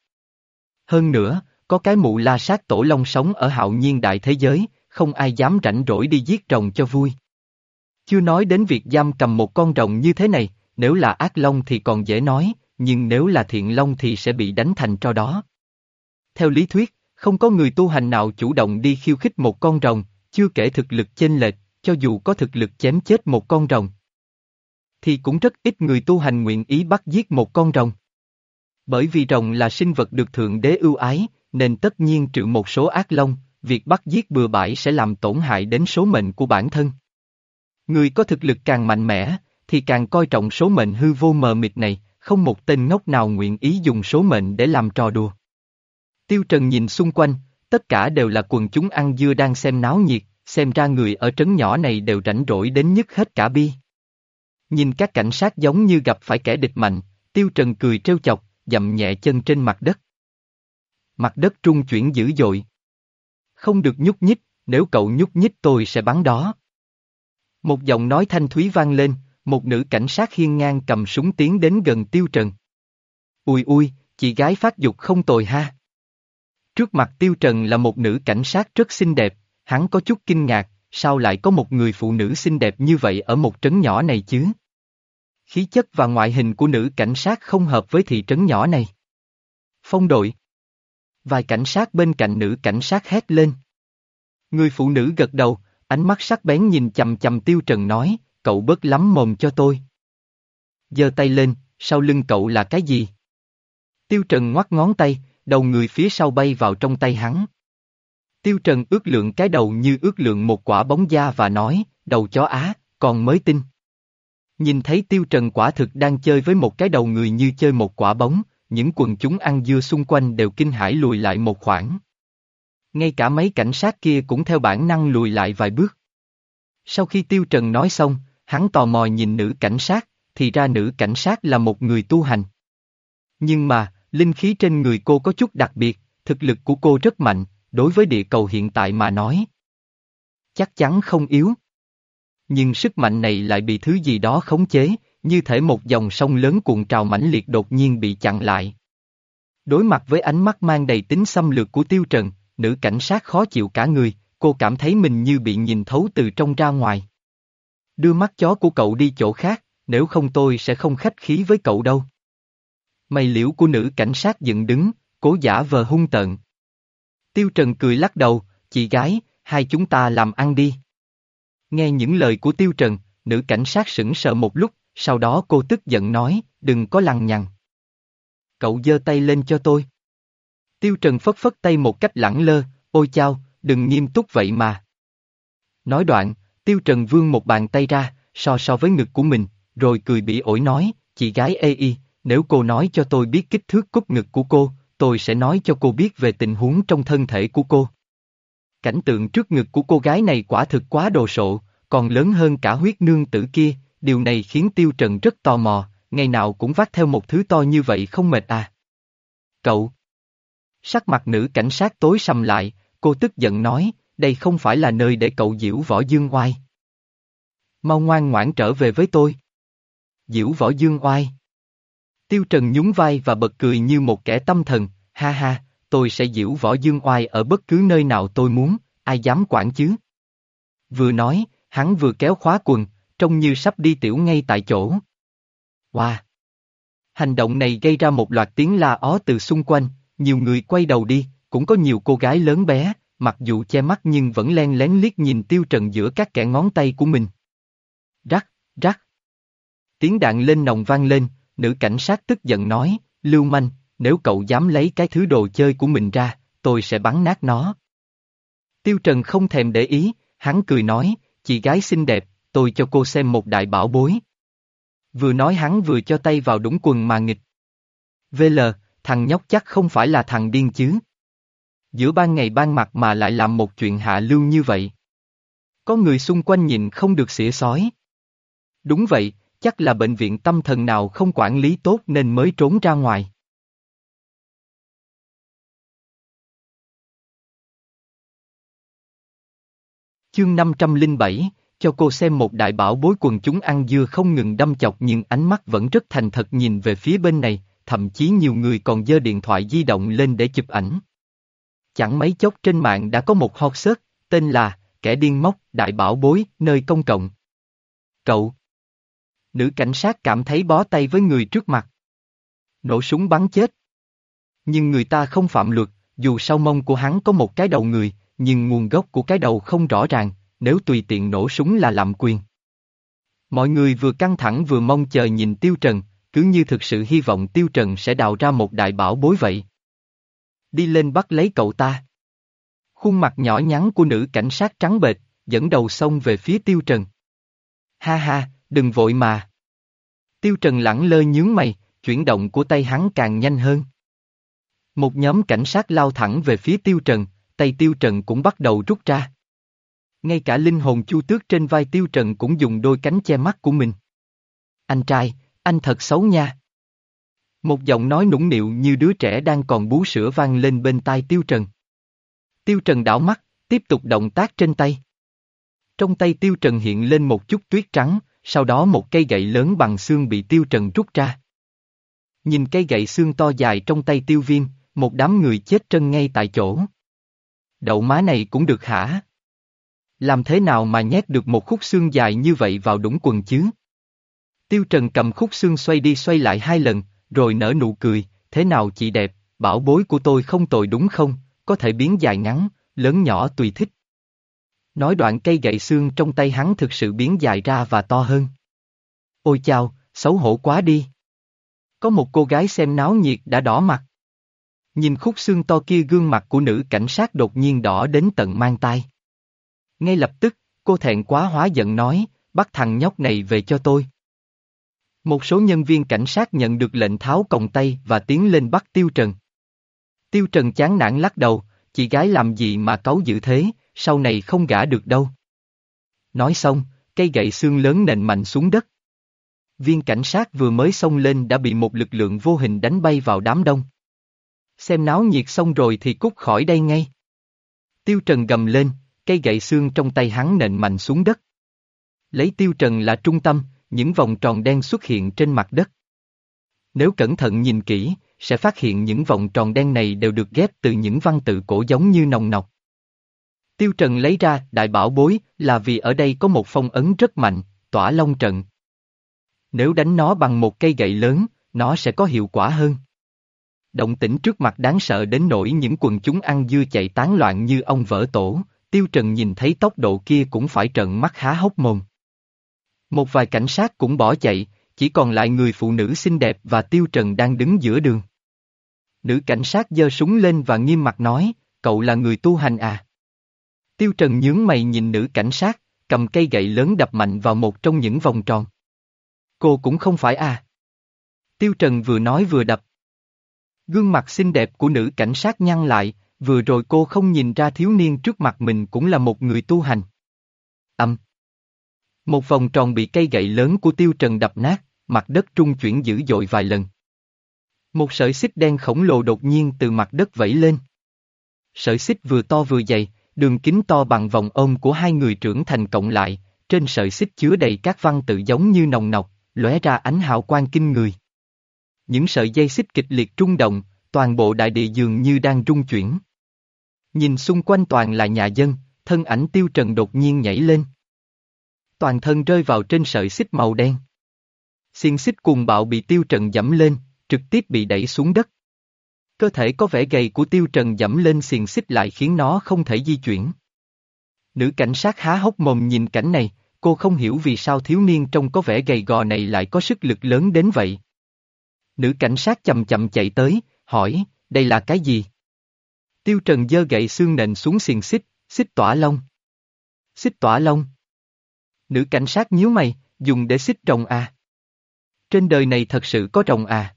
Hơn nữa, có cái mụ la sát tổ long sống ở hạo nhiên đại thế giới, không ai dám rảnh rỗi đi giết rồng cho vui. Chưa nói đến việc giam cầm một con rồng như thế này, nếu là ác long thì còn dễ nói, nhưng nếu là thiện long thì sẽ bị đánh thành cho đó. Theo lý thuyết, không có người tu hành nào chủ động đi khiêu khích một con rồng, chưa kể thực lực chênh lệch, cho dù có thực lực chém chết một con rồng. Thì cũng rất ít người tu hành nguyện ý bắt giết một con rồng. Bởi vì rồng là sinh vật được Thượng Đế ưu ái, nên tất nhiên trừ một số ác long, việc bắt giết bừa bãi sẽ làm tổn hại đến số mệnh của bản thân. Người có thực lực càng mạnh mẽ, thì càng coi trọng số mệnh hư vô mờ mịt này, không một tên ngốc nào nguyện ý dùng số mệnh để làm trò đùa. Tiêu Trần nhìn xung quanh, tất cả đều là quần chúng ăn dưa đang xem náo nhiệt, xem ra người ở trấn nhỏ này đều rảnh rỗi đến nhất hết cả bi. Nhìn các cảnh sát giống như gặp phải kẻ địch mạnh, Tiêu Trần cười trêu chọc, dậm nhẹ chân trên mặt đất. Mặt đất trung chuyển dữ dội. Không được nhúc nhích, nếu cậu nhúc nhích tôi sẽ bắn đó. Một giọng nói thanh thúy vang lên, một nữ cảnh sát hiên ngang cầm súng tiến đến gần Tiêu Trần. Ui ui, chị gái phát dục không tồi ha. Trước mặt Tiêu Trần là một nữ cảnh sát rất xinh đẹp, hắn có chút kinh ngạc, sao lại có một người phụ nữ xinh đẹp như vậy ở một trấn nhỏ này chứ? Khí chất và ngoại hình của nữ cảnh sát không hợp với thị trấn nhỏ này. Phong đội. Vài cảnh sát bên cạnh nữ cảnh sát hét lên. Người phụ nữ gật đầu, ánh mắt sắc bén nhìn chầm chầm Tiêu Trần nói, cậu bớt lắm mồm cho tôi. giơ tay lên, sau lưng cậu là cái gì? Tiêu Trần ngoắt ngón tay, đầu người phía sau bay vào trong tay hắn. Tiêu Trần ước lượng cái đầu như ước lượng một quả bóng da và nói, đầu chó á, còn mới tin. Nhìn thấy Tiêu Trần quả thực đang chơi với một cái đầu người như chơi một quả bóng, những quần chúng ăn dưa xung quanh đều kinh hãi lùi lại một khoảng. Ngay cả mấy cảnh sát kia cũng theo bản năng lùi lại vài bước. Sau khi Tiêu Trần nói xong, hắn tò mò nhìn nữ cảnh sát, thì ra nữ cảnh sát là một người tu hành. Nhưng mà, linh khí trên người cô có chút đặc biệt, thực lực của cô rất mạnh, đối với địa cầu hiện tại mà nói. Chắc chắn không yếu. Nhưng sức mạnh này lại bị thứ gì đó khống chế, như thể một dòng sông lớn cuộn trào mãnh liệt đột nhiên bị chặn lại. Đối mặt với ánh mắt mang đầy tính xâm lược của Tiêu Trần, nữ cảnh sát khó chịu cả người, cô cảm thấy mình như bị nhìn thấu từ trong ra ngoài. Đưa mắt chó của cậu đi chỗ khác, nếu không tôi sẽ không khách khí với cậu đâu. Mày liễu của nữ cảnh sát dựng đứng, cố giả vờ hung tợn. Tiêu Trần cười lắc đầu, chị gái, hai chúng ta làm ăn đi. Nghe những lời của Tiêu Trần, nữ cảnh sát sững sờ một lúc, sau đó cô tức giận nói, đừng có lằng nhằng. Cậu giơ tay lên cho tôi. Tiêu Trần phất phất tay một cách lẳng lơ, ôi chao, đừng nghiêm túc vậy mà. Nói đoạn, Tiêu Trần vươn một bàn tay ra, so so với ngực của mình, rồi cười bị ổi nói, chị gái ê y, nếu cô nói cho tôi biết kích thước cúc ngực của cô, tôi sẽ nói cho cô biết về tình huống trong thân thể của cô. Cảnh tượng trước ngực của cô gái này quả thực quá đồ sộ, còn lớn hơn cả huyết nương tử kia, điều này khiến Tiêu Trần rất tò mò, ngày nào cũng vác theo một thứ to như vậy không mệt à. Cậu! Sắc mặt nữ cảnh sát tối sầm lại, cô tức giận nói, đây không phải là nơi để cậu diễu võ dương oai. Mau ngoan ngoãn trở về với tôi. Diễu võ dương oai. Tiêu Trần nhún vai và bật cười như một kẻ tâm thần, ha ha, tôi sẽ diễu võ dương oai ở bất cứ nơi nào tôi muốn, ai dám quản chứ. Vừa nói, hắn vừa kéo khóa quần, trông như sắp đi tiểu ngay tại chỗ. Wow! Hành động này gây ra một loạt tiếng la ó từ xung quanh, nhiều người quay đầu đi, cũng có nhiều cô gái lớn bé, mặc dù che mắt nhưng vẫn len lén liếc nhìn tiêu trần giữa các kẻ ngón tay của mình. Rắc, rắc. Tiếng đạn lên nòng vang lên, nữ cảnh sát tức giận nói, lưu manh, nếu cậu dám lấy cái thứ đồ chơi của mình ra, tôi sẽ bắn nát nó. Tiêu Trần không thèm để ý, hắn cười nói, chị gái xinh đẹp, tôi cho cô xem một đại bảo bối. Vừa nói hắn vừa cho tay vào đúng quần mà nghịch. VL, thằng nhóc chắc không phải là thằng điên chứ. Giữa ban ngày ban mặt mà lại làm một chuyện hạ lưu như vậy. Có người xung quanh nhìn không được xỉa sói. Đúng vậy, chắc là bệnh viện tâm thần nào không quản lý tốt nên mới trốn ra ngoài. Chương 507, cho cô xem một đại bảo bối quần chúng ăn dưa không ngừng đâm chọc nhưng ánh mắt vẫn rất thành thật nhìn về phía bên này, thậm chí nhiều người còn giơ điện thoại di động lên để chụp ảnh. Chẳng mấy chốc trên mạng đã có một hot search, tên là, kẻ điên móc, đại bảo bối, nơi công cộng. Cậu! Nữ cảnh sát cảm thấy bó tay với người trước mặt. Nổ súng bắn chết. Nhưng người ta không phạm luật, dù sau mông của hắn có một cái đầu người, nhưng nguồn gốc của cái đầu không rõ ràng, nếu tùy tiện nổ súng là làm quyền. Mọi người vừa căng thẳng vừa mong chờ nhìn Tiêu Trần, cứ như thực sự hy vọng Tiêu Trần sẽ đào ra một đại bảo bối vậy. Đi lên bắt lấy cậu ta. Khuôn mặt nhỏ nhắn của nữ cảnh sát trắng bệch, dẫn đầu xông về phía Tiêu Trần. Ha ha, đừng vội mà. Tiêu Trần lẳng lơ nhướng mày, chuyển động của tay hắn càng nhanh hơn. Một nhóm cảnh sát lao thẳng về phía Tiêu Trần, tay Tiêu Trần cũng bắt đầu rút ra. Ngay cả linh hồn chu tước trên vai Tiêu Trần cũng dùng đôi cánh che mắt của mình. Anh trai, anh thật xấu nha. Một giọng nói nũng nịu như đứa trẻ đang còn bú sữa vang lên bên tai Tiêu Trần. Tiêu Trần đảo mắt, tiếp tục động tác trên tay. Trong tay Tiêu Trần hiện lên một chút tuyết trắng, sau đó một cây gậy lớn bằng xương bị Tiêu Trần rút ra. Nhìn cây gậy xương to dài trong tay Tiêu Viêm, một đám người chết chân ngay tại chỗ. Đậu má này cũng được hả? Làm thế nào mà nhét được một khúc xương dài như vậy vào đũng quần chứ? Tiêu Trần cầm khúc xương xoay đi xoay lại hai lần, rồi nở nụ cười, thế nào chị đẹp, bảo bối của tôi không tồi đúng không, có thể biến dài ngắn, lớn nhỏ tùy thích. Nói đoạn cây gậy xương trong tay hắn thực sự biến dài ra và to hơn. Ôi chao, xấu hổ quá đi. Có một cô gái xem náo nhiệt đã đỏ mặt. Nhìn khúc xương to kia gương mặt của nữ cảnh sát đột nhiên đỏ đến tận mang tai. Ngay lập tức, cô thẹn quá hóa giận nói, bắt thằng nhóc này về cho tôi. Một số nhân viên cảnh sát nhận được lệnh tháo còng tay và tiến lên bắt Tiêu Trần. Tiêu Trần chán nản lắc đầu, chị gái làm gì mà cáu dữ thế, sau này không gả được đâu. Nói xong, cây gậy xương lớn nện mạnh xuống đất. Viên cảnh sát vừa mới xông lên đã bị một lực lượng vô hình đánh bay vào đám đông. Xem náo nhiệt xong rồi thì cút khỏi đây ngay. Tiêu Trần gầm lên, cây gậy xương trong tay hắn nện mạnh xuống đất. Lấy Tiêu Trần là trung tâm, những vòng tròn đen xuất hiện trên mặt đất. Nếu cẩn thận nhìn kỹ, sẽ phát hiện những vòng tròn đen này đều được ghép từ những văn tự cổ giống như nồng nọc. Tiêu Trần lấy ra đại bảo bối là vì ở đây có một phong ấn rất mạnh, tỏa long trận. Nếu đánh nó bằng một cây gậy lớn, nó sẽ có hiệu quả hơn. Động tĩnh trước mặt đáng sợ đến nỗi những quần chúng ăn dưa chạy tán loạn như ông vỡ tổ, Tiêu Trần nhìn thấy tốc độ kia cũng phải trợn mắt há hốc mồm. Một vài cảnh sát cũng bỏ chạy, chỉ còn lại người phụ nữ xinh đẹp và Tiêu Trần đang đứng giữa đường. Nữ cảnh sát giơ súng lên và nghiêm mặt nói, cậu là người tu hành à? Tiêu Trần nhướng mày nhìn nữ cảnh sát, cầm cây gậy lớn đập mạnh vào một trong những vòng tròn. Cô cũng không phải à? Tiêu Trần vừa nói vừa đập. Gương mặt xinh đẹp của nữ cảnh sát nhăn lại, vừa rồi cô không nhìn ra thiếu niên trước mặt mình cũng là một người tu hành. Âm. Một vòng tròn bị cây gậy lớn của Tiêu Trần đập nát, mặt đất trung chuyển dữ dội vài lần. Một sợi xích đen khổng lồ đột nhiên từ mặt đất vẫy lên. Sợi xích vừa to vừa dày, đường kính to bằng vòng ôm của hai người trưởng thành cộng lại, trên sợi xích chứa đầy các văn tự giống như nồng nọc, lóe ra ánh hào quang kinh người. Những sợi dây xích kịch liệt trung động, toàn bộ đại địa dường như đang rung chuyển. Nhìn xung quanh toàn là nhà dân, thân ảnh tiêu trần đột nhiên nhảy lên. Toàn thân rơi vào trên sợi xích màu đen. Xiên xích cùng bạo bị tiêu trần dẫm lên, trực tiếp bị đẩy xuống đất. Cơ thể có vẻ gầy của tiêu trần dẫm lên xiềng xích lại khiến nó không thể di chuyển. Nữ cảnh sát há hốc mồm nhìn cảnh này, cô không hiểu vì sao thiếu niên trông có vẻ gầy gò này lại có sức lực lớn đến vậy. Nữ cảnh sát chậm chậm chạy tới, hỏi, đây là cái gì? Tiêu Trần giơ gậy xương nện xuống xiềng xích, xích tỏa lông. Xích tỏa lông. Nữ cảnh sát nhíu mày, dùng để xích rồng à. Trên đời này thật sự có rồng à.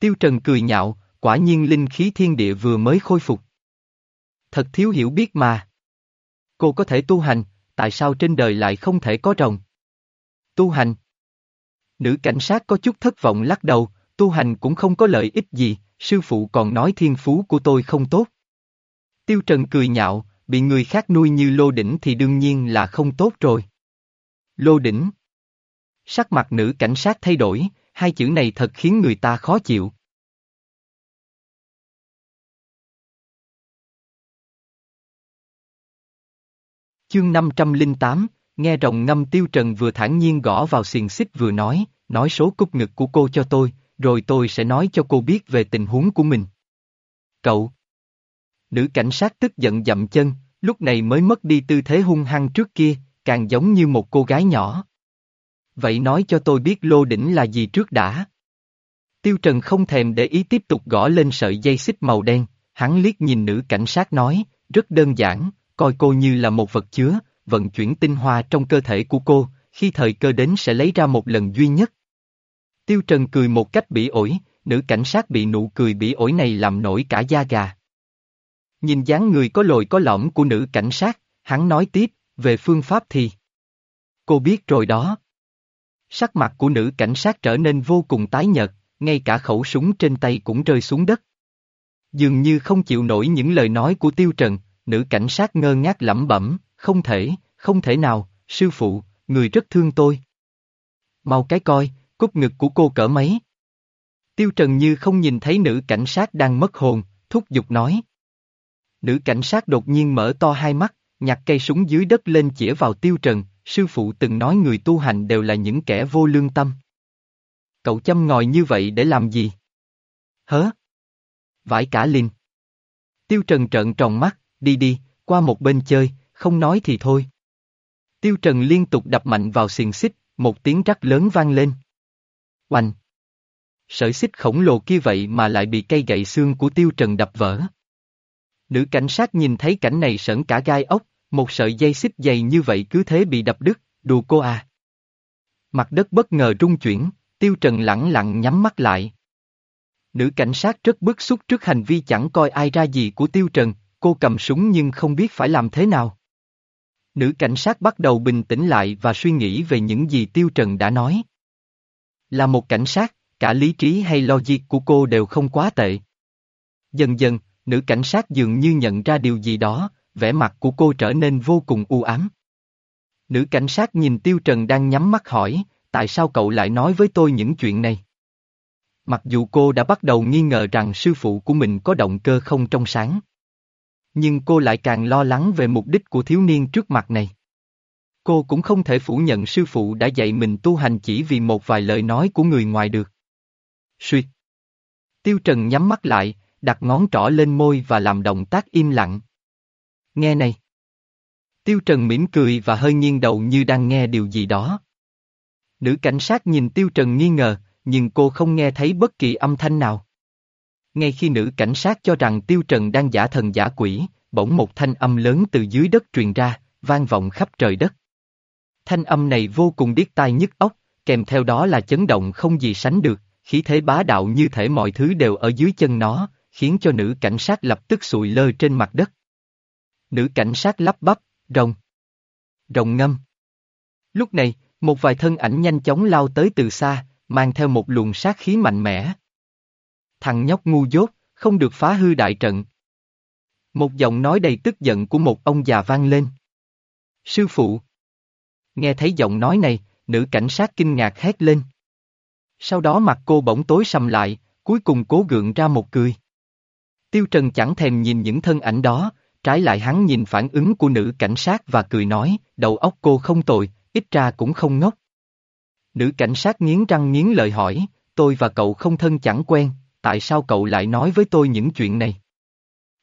Tiêu Trần cười nhạo, quả nhiên linh khí thiên địa vừa mới khôi phục. Thật thiếu hiểu biết mà. Cô có thể tu hành, tại sao trên đời lại không thể có rồng? Tu hành. Nữ cảnh sát có chút thất vọng lắc đầu, tu hành cũng không có lợi ích gì, sư phụ còn nói thiên phú của tôi không tốt. Tiêu Trần cười nhạo, bị người khác nuôi như lô đỉnh thì đương nhiên là không tốt rồi. Lô đỉnh. Sắc mặt nữ cảnh sát thay đổi, hai chữ này thật khiến người ta khó chịu. Chương 508, nghe rồng ngâm tiêu trần vừa thản nhiên gõ vào xiềng xích vừa nói, nói số cúc ngực của cô cho tôi, rồi tôi sẽ nói cho cô biết về tình huống của mình. Cậu! Nữ cảnh sát tức giận dậm chân, lúc này mới mất đi tư thế hung hăng trước kia, càng giống như một cô gái nhỏ. Vậy nói cho tôi biết lô đỉnh là gì trước đã. Tiêu Trần không thèm để ý tiếp tục gõ lên sợi dây xích màu đen, hắn liếc nhìn nữ cảnh sát nói, rất đơn giản, coi cô như là một vật chứa, vận chuyển tinh hoa trong cơ thể của cô, khi thời cơ đến sẽ lấy ra một lần duy nhất. Tiêu Trần cười một cách bỉ ổi, nữ cảnh sát bị nụ cười bỉ ổi này làm nổi cả da gà. Nhìn dáng người có lồi có lõm của nữ cảnh sát, hắn nói tiếp, về phương pháp thì. Cô biết rồi đó. Sắc mặt của nữ cảnh sát trở nên vô cùng tái nhợt, ngay cả khẩu súng trên tay cũng rơi xuống đất. Dường như không chịu nổi những lời nói của Tiêu Trần, nữ cảnh sát ngơ ngác lẩm bẩm, không thể, không thể nào, sư phụ, người rất thương tôi. Mau cái coi, Cúp ngực của cô cỡ mấy. Tiêu Trần như không nhìn thấy nữ cảnh sát đang mất hồn, thúc giục nói. Nữ cảnh sát đột nhiên mở to hai mắt, nhặt cây súng dưới đất lên chĩa vào Tiêu Trần, sư phụ từng nói người tu hành đều là những kẻ vô lương tâm. Cậu chăm ngòi như vậy để làm gì? Hớ? Vãi cả linh. Tiêu Trần trợn tròn mắt, đi đi, qua một bên chơi, không nói thì thôi. Tiêu Trần liên tục đập mạnh vào xiềng xích, một tiếng rắc lớn vang lên. Oanh! Sợi xích khổng lồ kia vậy mà lại bị cây gậy xương của Tiêu Trần đập vỡ. Nữ cảnh sát nhìn thấy cảnh này sởn cả gai ốc, một sợi dây xích dày như vậy cứ thế bị đập đứt, đùa cô à. Mặt đất bất ngờ rung chuyển, Tiêu Trần lặng lặng nhắm mắt lại. Nữ cảnh sát rất bức xúc trước hành vi chẳng coi ai ra gì của Tiêu Trần, cô cầm súng nhưng không biết phải làm thế nào. Nữ cảnh sát bắt đầu bình tĩnh lại và suy nghĩ về những gì Tiêu Trần đã nói. Là một cảnh sát, cả lý trí hay logic của cô đều không quá tệ. Dần dần, nữ cảnh sát dường như nhận ra điều gì đó, vẻ mặt của cô trở nên vô cùng u ám. Nữ cảnh sát nhìn Tiêu Trần đang nhắm mắt hỏi, tại sao cậu lại nói với tôi những chuyện này? Mặc dù cô đã bắt đầu nghi ngờ rằng sư phụ của mình có động cơ không trong sáng. Nhưng cô lại càng lo lắng về mục đích của thiếu niên trước mặt này. Cô cũng không thể phủ nhận sư phụ đã dạy mình tu hành chỉ vì một vài lời nói của người ngoài được. Suy. Tiêu Trần nhắm mắt lại, đặt ngón trỏ lên môi và làm động tác im lặng. Nghe này. Tiêu Trần mỉm cười và hơi nghiêng đầu như đang nghe điều gì đó. Nữ cảnh sát nhìn Tiêu Trần nghi ngờ, nhưng cô không nghe thấy bất kỳ âm thanh nào. Ngay khi nữ cảnh sát cho rằng Tiêu Trần đang giả thần giả quỷ, bỗng một thanh âm lớn từ dưới đất truyền ra, vang vọng khắp trời đất. Thanh âm này vô cùng điếc tai nhức óc, kèm theo đó là chấn động không gì sánh được, khí thế bá đạo như thể mọi thứ đều ở dưới chân nó, khiến cho nữ cảnh sát lập tức sụi lơ trên mặt đất. Nữ cảnh sát lắp bắp, rồng. Rồng ngâm. Lúc này, một vài thân ảnh nhanh chóng lao tới từ xa, mang theo một luồng sát khí mạnh mẽ. Thằng nhóc ngu dốt, không được phá hư đại trận. Một giọng nói đầy tức giận của một ông già vang lên. Sư phụ. Nghe thấy giọng nói này, nữ cảnh sát kinh ngạc hét lên. Sau đó mặt cô bỗng tối sầm lại, cuối cùng cố gượng ra một cười. Tiêu Trần chẳng thèm nhìn những thân ảnh đó, trái lại hắn nhìn phản ứng của nữ cảnh sát và cười nói, đầu óc cô không tồi, ít ra cũng không ngốc. Nữ cảnh sát nghiến răng nghiến lợi hỏi, tôi và cậu không thân chẳng quen, tại sao cậu lại nói với tôi những chuyện này?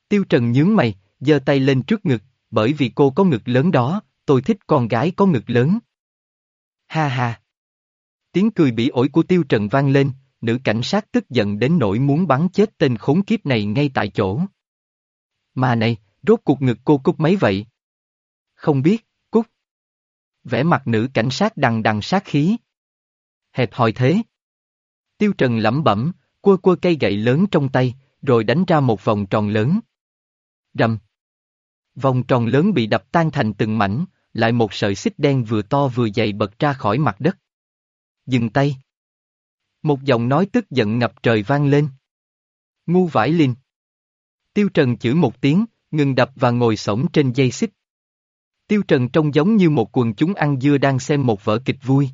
Tiêu Trần nhướng mày, giơ tay lên trước ngực, bởi vì cô có ngực lớn đó, tôi thích con gái có ngực lớn. Ha ha! Tiếng cười bị ổi của Tiêu Trần vang lên, nữ cảnh sát tức giận đến nỗi muốn bắn chết tên khốn kiếp này ngay tại chỗ. Mà này, rốt cuộc ngực cô cúc mấy vậy? Không biết, cúc. Vẻ mặt nữ cảnh sát đằng đằng sát khí. Hẹp hòi thế. Tiêu Trần lẩm bẩm, quơ quơ cây gậy lớn trong tay, rồi đánh ra một vòng tròn lớn. Rầm. Vòng tròn lớn bị đập tan thành từng mảnh, lại một sợi xích đen vừa to vừa dày bật ra khỏi mặt đất. Dừng tay. Một giọng nói tức giận ngập trời vang lên. Ngu vải linh. Tiêu Trần chửi một tiếng, ngừng đập và ngồi sổng trên dây xích. Tiêu Trần trông giống như một quần chúng ăn dưa đang xem một vở kịch vui.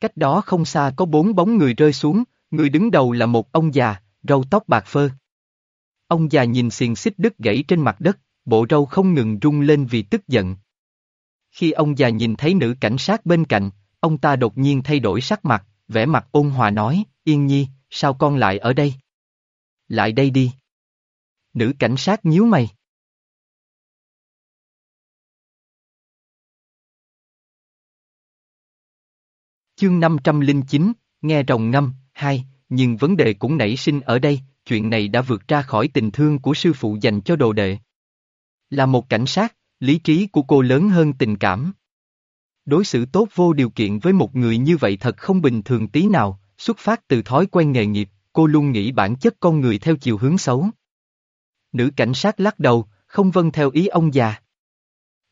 Cách đó không xa có bốn bóng người rơi xuống, người đứng đầu là một ông già, râu tóc bạc phơ. Ông già nhìn xiềng xích đứt gãy trên mặt đất, bộ râu không ngừng rung lên vì tức giận. Khi ông già nhìn thấy nữ cảnh sát bên cạnh, ông ta đột nhiên thay đổi sắc mặt, vẻ mặt ôn hòa nói, Yên Nhi, sao con lại ở đây? Lại đây đi. Nữ cảnh sát nhíu mày. Chương 509, nghe rồng ngâm, hai, nhưng vấn đề cũng nảy sinh ở đây, chuyện này đã vượt ra khỏi tình thương của sư phụ dành cho đồ đệ. Là một cảnh sát, lý trí của cô lớn hơn tình cảm. Đối xử tốt vô điều kiện với một người như vậy thật không bình thường tí nào, xuất phát từ thói quen nghề nghiệp, cô luôn nghĩ bản chất con người theo chiều hướng xấu. Nữ cảnh sát lắc đầu, không vâng theo ý ông già.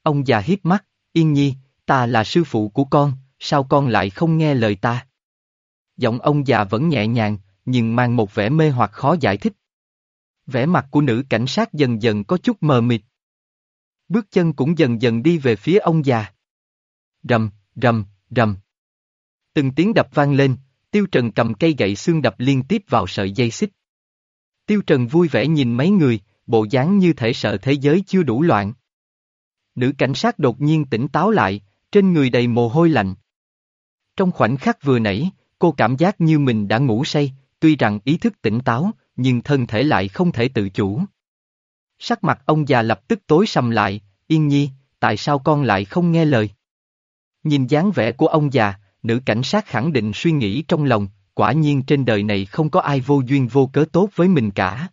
Ông già hiếp mắt, yên nhi, ta là sư phụ của con, sao con lại không nghe lời ta? Giọng ông già vẫn nhẹ nhàng, nhưng mang một vẻ mê hoặc khó giải thích. Vẻ mặt của nữ cảnh sát dần dần có chút mờ mịt. Bước chân cũng dần dần đi về phía ông già. Rầm, rầm, rầm. Từng tiếng đập vang lên, Tiêu Trần cầm cây gậy xương đập liên tiếp vào sợi dây xích. Tiêu Trần vui vẻ nhìn mấy người, bộ dáng như thể sợ thế giới chưa đủ loạn. Nữ cảnh sát đột nhiên tỉnh táo lại, trên người đầy mồ hôi lạnh. Trong khoảnh khắc vừa nãy, cô cảm giác như mình đã ngủ say, tuy rằng ý thức tỉnh táo, nhưng thân thể lại không thể tự chủ. Sắc mặt ông già lập tức tối sầm lại, yên nhi, tại sao con lại không nghe lời? Nhìn dáng vẻ của ông già, nữ cảnh sát khẳng định suy nghĩ trong lòng, quả nhiên trên đời này không có ai vô duyên vô cớ tốt với mình cả.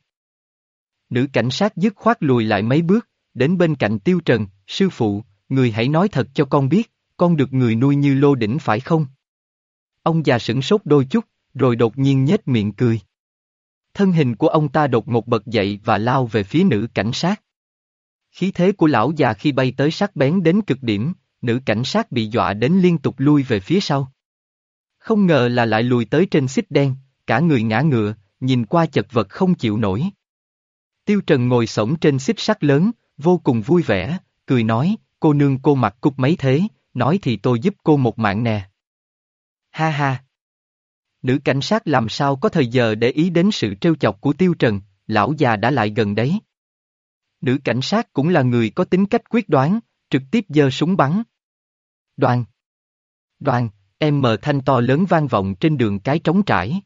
Nữ cảnh sát dứt khoát lùi lại mấy bước, đến bên cạnh tiêu trần, sư phụ, người hãy nói thật cho con biết, con được người nuôi như lô đỉnh phải không? Ông già sửng sốt đôi chút, rồi đột nhiên nhếch miệng cười. Thân hình của ông ta đột ngột bật dậy và lao về phía nữ cảnh sát. Khí thế của lão già khi bay tới sắc bén đến cực điểm, nữ cảnh sát bị dọa đến liên tục lui về phía sau. Không ngờ là lại lùi tới trên xích đen, cả người ngã ngựa, nhìn qua chật vật không chịu nổi. Tiêu Trần ngồi sổng trên xích sắt lớn, vô cùng vui vẻ, cười nói, cô nương cô mặc cục mấy thế, nói thì tôi giúp cô một mạng nè. Ha ha. Nữ cảnh sát làm sao có thời giờ để ý đến sự trêu chọc của Tiêu Trần, lão già đã lại gần đấy. Nữ cảnh sát cũng là người có tính cách quyết đoán, trực tiếp giơ súng bắn. Đoàn. Đoàn, em mờ thanh to lớn vang vọng trên đường cái trống trải.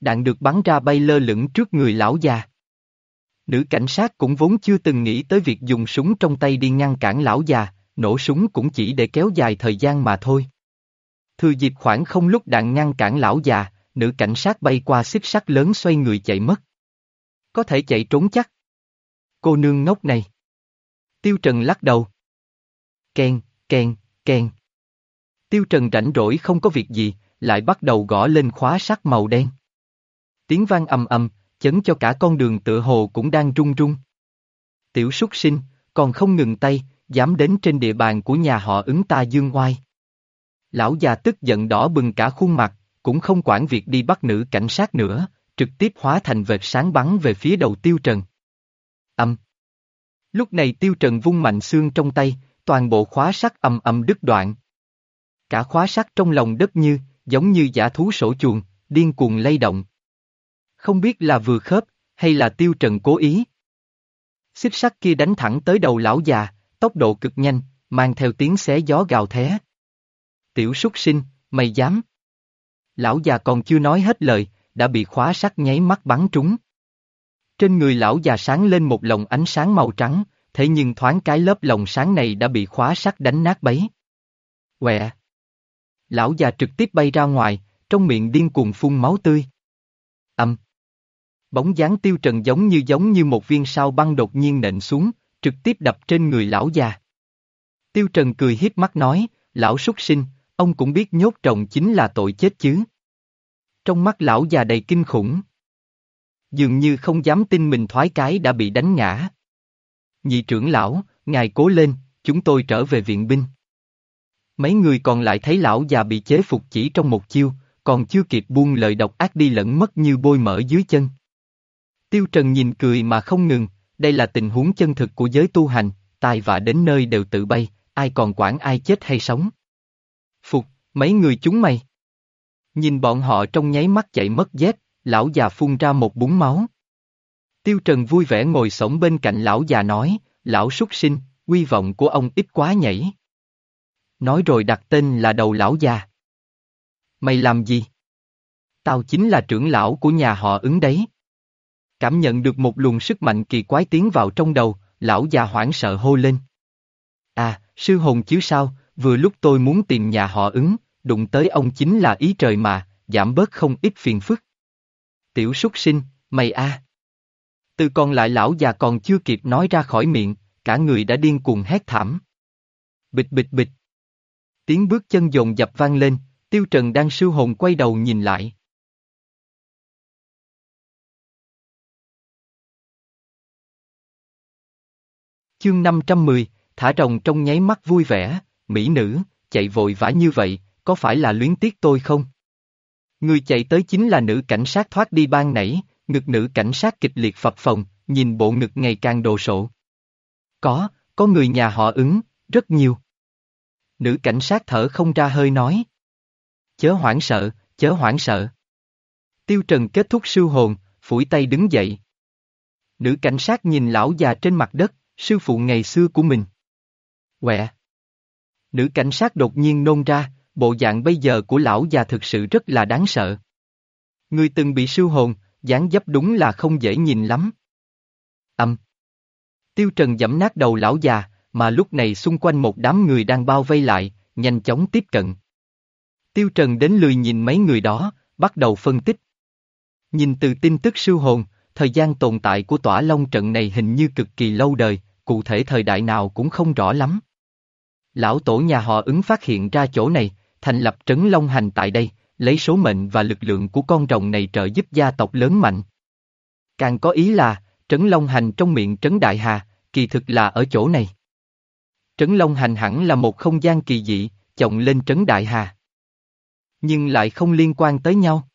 Đạn được bắn ra bay lơ lửng trước người lão già. Nữ cảnh sát cũng vốn chưa từng nghĩ tới việc dùng súng trong tay đi ngăn cản lão già, nổ súng cũng chỉ để kéo dài thời gian mà thôi. Thừa dịp khoảng không lúc đạn ngăn cản lão già, nữ cảnh sát bay qua xích sắt lớn xoay người chạy mất. Có thể chạy trốn chắc. Cô nương ngốc này. Tiêu Trần lắc đầu. Ken, ken, ken. Tiêu Trần rảnh rỗi không có việc gì, lại bắt đầu gõ lên khóa sắt màu đen. Tiếng vang ầm ầm, chấn cho cả con đường tựa hồ cũng đang rung rung. Tiểu súc sinh, còn không ngừng tay, dám đến trên địa bàn của nhà họ ứng ta dương oai. Lão già tức giận đỏ bừng cả khuôn mặt, cũng không quản việc đi bắt nữ cảnh sát nữa, trực tiếp hóa thành vệt sáng bắn về phía đầu tiêu trần. Âm. Lúc này tiêu trần vung mạnh xương trong tay, toàn bộ khóa sắt âm âm đứt đoạn. Cả khóa sắt trong lòng đất như, giống như giả thú sổ chuồng, điên cuồng lay động. Không biết là vừa khớp, hay là tiêu trần cố ý. Xích sắt kia đánh thẳng tới đầu lão già, tốc độ cực nhanh, mang theo tiếng xé gió gào thét. Tiểu súc sinh, mày dám. Lão già còn chưa nói hết lời, đã bị khóa sắt nháy mắt bắn trúng. Trên người lão già sáng lên một lồng ánh sáng màu trắng, thế nhưng thoáng cái lớp lồng sáng này đã bị khóa sắt đánh nát bấy. Quẹ! Lão già trực tiếp bay ra ngoài, trong miệng điên cuồng phun máu tươi. Âm! Bóng dáng tiêu trần giống như giống như một viên sao băng đột nhiên nện xuống, trực tiếp đập trên người lão già. Tiêu trần cười hiếp mắt nói, lão súc sinh, ông cũng biết nhốt trồng chính là tội chết chứ. Trong mắt lão già đầy kinh khủng. Dường như không dám tin mình thoái cái đã bị đánh ngã. Nhị trưởng lão, ngài cố lên, chúng tôi trở về viện binh. Mấy người còn lại thấy lão già bị chế phục chỉ trong một chiêu, còn chưa kịp buông lời độc ác đi lẫn mất như bôi mỡ dưới chân. Tiêu Trần nhìn cười mà không ngừng, đây là tình huống chân thực của giới tu hành, tai vạ đến nơi đều tự bay, ai còn quản ai chết hay sống. Mấy người chúng mày. Nhìn bọn họ trong nháy mắt chạy mất dép, lão già phun ra một búng máu. Tiêu Trần vui vẻ ngồi sổng bên cạnh lão già nói, lão súc sinh, quy vọng của ông ít quá nhảy. Nói rồi đặt tên là đầu lão già. Mày làm gì? Tao chính là trưởng lão của nhà họ ứng đấy. Cảm nhận được một luồng sức mạnh kỳ quái tiến vào trong đầu, lão già hoảng sợ hô lên. À, sư hồn chiếu sao, vừa lúc tôi muốn tìm nhà họ ứng, đụng tới ông chính là ý trời mà, giảm bớt không ít phiền phức. Tiểu súc sinh, mày a. Từ còn lại lão già còn chưa kịp nói ra khỏi miệng, cả người đã điên cuồng hét thảm. Bịch bịch bịch. Tiếng bước chân dồn dập vang lên, Tiêu Trần đang sư hồn quay đầu nhìn lại. Chương 510, thả rồng trong nháy mắt vui vẻ, mỹ nữ, chạy vội vã như vậy, có phải là luyến tiếc tôi không? Người chạy tới chính là nữ cảnh sát thoát đi ban nãy, ngực nữ cảnh sát kịch liệt phập phồng, nhìn bộ ngực ngày càng đồ sộ. Có, có người nhà họ ứng, rất nhiều. Nữ cảnh sát thở không ra hơi nói. Chớ hoảng sợ, chớ hoảng sợ. Tiêu Trần kết thúc sư hồn, phủi tay đứng dậy. Nữ cảnh sát nhìn lão già trên mặt đất, sư phụ ngày xưa của mình. Quẹ. Nữ cảnh sát đột nhiên nôn ra, bộ dạng bây giờ của lão già thực sự rất là đáng sợ. Người từng bị sư hồn, dáng dấp đúng là không dễ nhìn lắm. Âm. Tiêu Trần giẫm nát đầu lão già, mà lúc này xung quanh một đám người đang bao vây lại, nhanh chóng tiếp cận. Tiêu Trần đến lười nhìn mấy người đó, bắt đầu phân tích. Nhìn từ tin tức siêu hồn, thời gian tồn tại của tỏa long trận này hình như cực kỳ lâu đời, cụ thể thời đại nào cũng không rõ lắm. Lão tổ nhà họ ứng phát hiện ra chỗ này, thành lập trấn long hành tại đây, lấy số mệnh và lực lượng của con rồng này trợ giúp gia tộc lớn mạnh. Càng có ý là, trấn long hành trong miệng trấn đại hà, kỳ thực là ở chỗ này. Trấn long hành hẳn là một không gian kỳ dị, chồng lên trấn đại hà. Nhưng lại không liên quan tới nhau.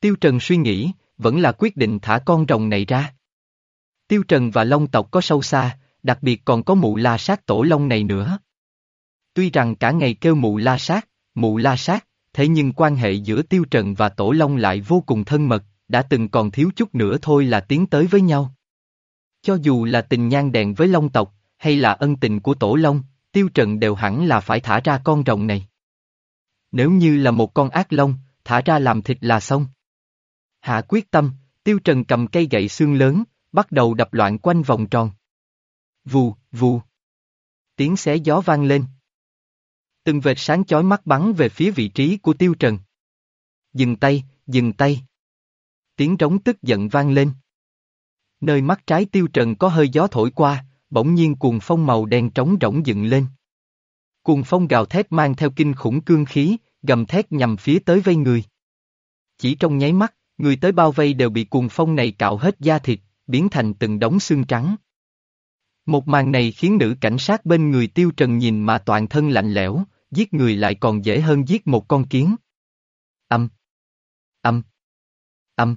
Tiêu Trần suy nghĩ, vẫn là quyết định thả con rồng này ra. Tiêu Trần và Long tộc có sâu xa, đặc biệt còn có mụ la sát tổ long này nữa. Tuy rằng cả ngày kêu mụ la sát, mụ la sát, thế nhưng quan hệ giữa Tiêu Trần và Tổ Long lại vô cùng thân mật, đã từng còn thiếu chút nữa thôi là tiến tới với nhau. Cho dù là tình nhan đèn với Long tộc, hay là ân tình của Tổ Long, Tiêu Trần đều hẳn là phải thả ra con rồng này. Nếu như là một con ác long, thả ra làm thịt là xong. Hạ quyết tâm, Tiêu Trần cầm cây gậy xương lớn, bắt đầu đập loạn quanh vòng tròn. Vù, vù. Tiếng xé gió vang lên. Từng vệt sáng chói mắt bắn về phía vị trí của Tiêu Trần. Dừng tay, dừng tay. Tiếng trống tức giận vang lên. Nơi mắt trái Tiêu Trần có hơi gió thổi qua, bỗng nhiên cuồng phong màu đen trống rỗng dựng lên. Cuồng phong gào thét mang theo kinh khủng cương khí, gầm thét nhằm phía tới vây người. Chỉ trong nháy mắt, người tới bao vây đều bị cuồng phong này cạo hết da thịt, biến thành từng đống xương trắng. Một màn này khiến nữ cảnh sát bên người tiêu trần nhìn mà toàn thân lạnh lẽo, giết người lại còn dễ hơn giết một con kiến. Âm. Âm. Âm.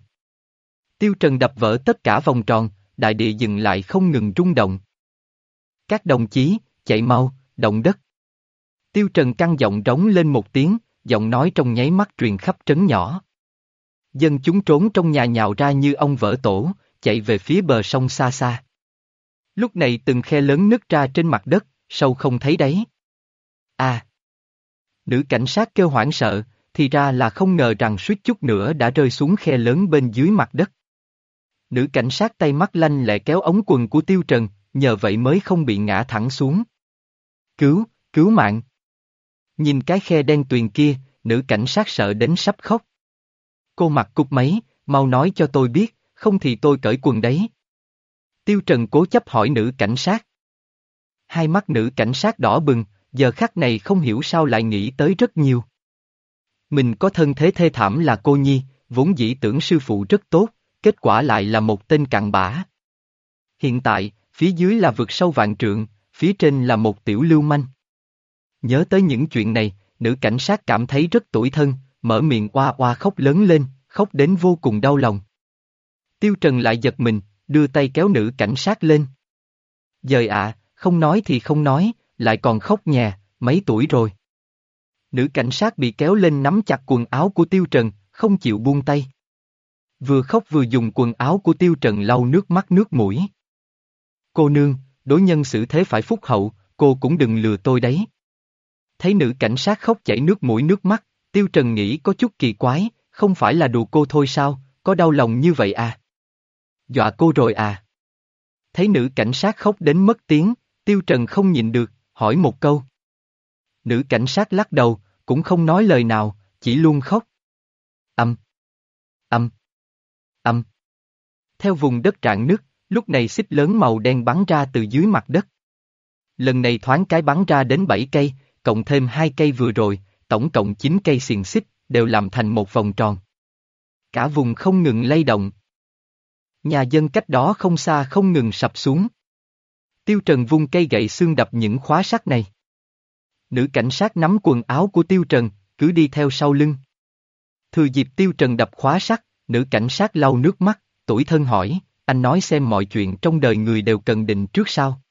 Tiêu trần đập vỡ tất cả vòng tròn, đại địa dừng lại không ngừng rung động. Các đồng chí, chạy mau, động đất. Tiêu trần căng giọng rống lên một tiếng, giọng nói trong nháy mắt truyền khắp trấn nhỏ. Dân chúng trốn trong nhà nhào ra như ông vỡ tổ, chạy về phía bờ sông xa xa. Lúc này từng khe lớn nứt ra trên mặt đất, sâu không thấy đáy. À! Nữ cảnh sát kêu hoảng sợ, thì ra là không ngờ rằng suýt chút nữa đã rơi xuống khe lớn bên dưới mặt đất. Nữ cảnh sát tay mắt lanh lẹ kéo ống quần của Tiêu Trần, nhờ vậy mới không bị ngã thẳng xuống. Cứu, cứu mạng! Nhìn cái khe đen tuyền kia, nữ cảnh sát sợ đến sắp khóc. Cô mặc cục máy, mau nói cho tôi biết, không thì tôi cởi quần đấy. Tiêu Trần cố chấp hỏi nữ cảnh sát. Hai mắt nữ cảnh sát đỏ bừng, giờ khắc này không hiểu sao lại nghĩ tới rất nhiều. Mình có thân thế thê thảm là cô nhi, vốn dĩ tưởng sư phụ rất tốt, kết quả lại là một tên cặn bã. Hiện tại, phía dưới là vực sâu vạn trượng, phía trên là một tiểu lưu manh. Nhớ tới những chuyện này, nữ cảnh sát cảm thấy rất tủi thân, mở miệng oa oa khóc lớn lên, khóc đến vô cùng đau lòng. Tiêu Trần lại giật mình, đưa tay kéo nữ cảnh sát lên. Dời ạ, không nói thì không nói, lại còn khóc nhà, mấy tuổi rồi. Nữ cảnh sát bị kéo lên nắm chặt quần áo của Tiêu Trần, không chịu buông tay. Vừa khóc vừa dùng quần áo của Tiêu Trần lau nước mắt nước mũi. Cô nương, đối nhân xử thế phải phúc hậu, cô cũng đừng lừa tôi đấy. Thấy nữ cảnh sát khóc chảy nước mũi nước mắt, Tiêu Trần nghĩ có chút kỳ quái, không phải là đùa cô thôi sao, có đau lòng như vậy à? Dọa cô rồi à? Thấy nữ cảnh sát khóc đến mất tiếng, Tiêu Trần không nhìn được, hỏi một câu. Nữ cảnh sát lắc đầu, cũng không nói lời nào, chỉ luôn khóc. Âm. Âm. Âm. Theo vùng đất trạng nước, lúc này xích lớn màu đen bắn ra từ dưới mặt đất. Lần này thoáng cái bắn ra đến 7 cây, cộng thêm hai cây vừa rồi, tổng cộng 9 cây xiềng xích, đều làm thành một vòng tròn. Cả vùng không ngừng lay động. Nhà dân cách đó không xa không ngừng sập xuống. Tiêu Trần vung cây gậy xương đập những khóa sắt này. Nữ cảnh sát nắm quần áo của Tiêu Trần, cứ đi theo sau lưng. Thừa dịp Tiêu Trần đập khóa sắt, nữ cảnh sát lau nước mắt, tuổi thân hỏi, anh nói xem mọi chuyện trong đời người đều cần định trước sau.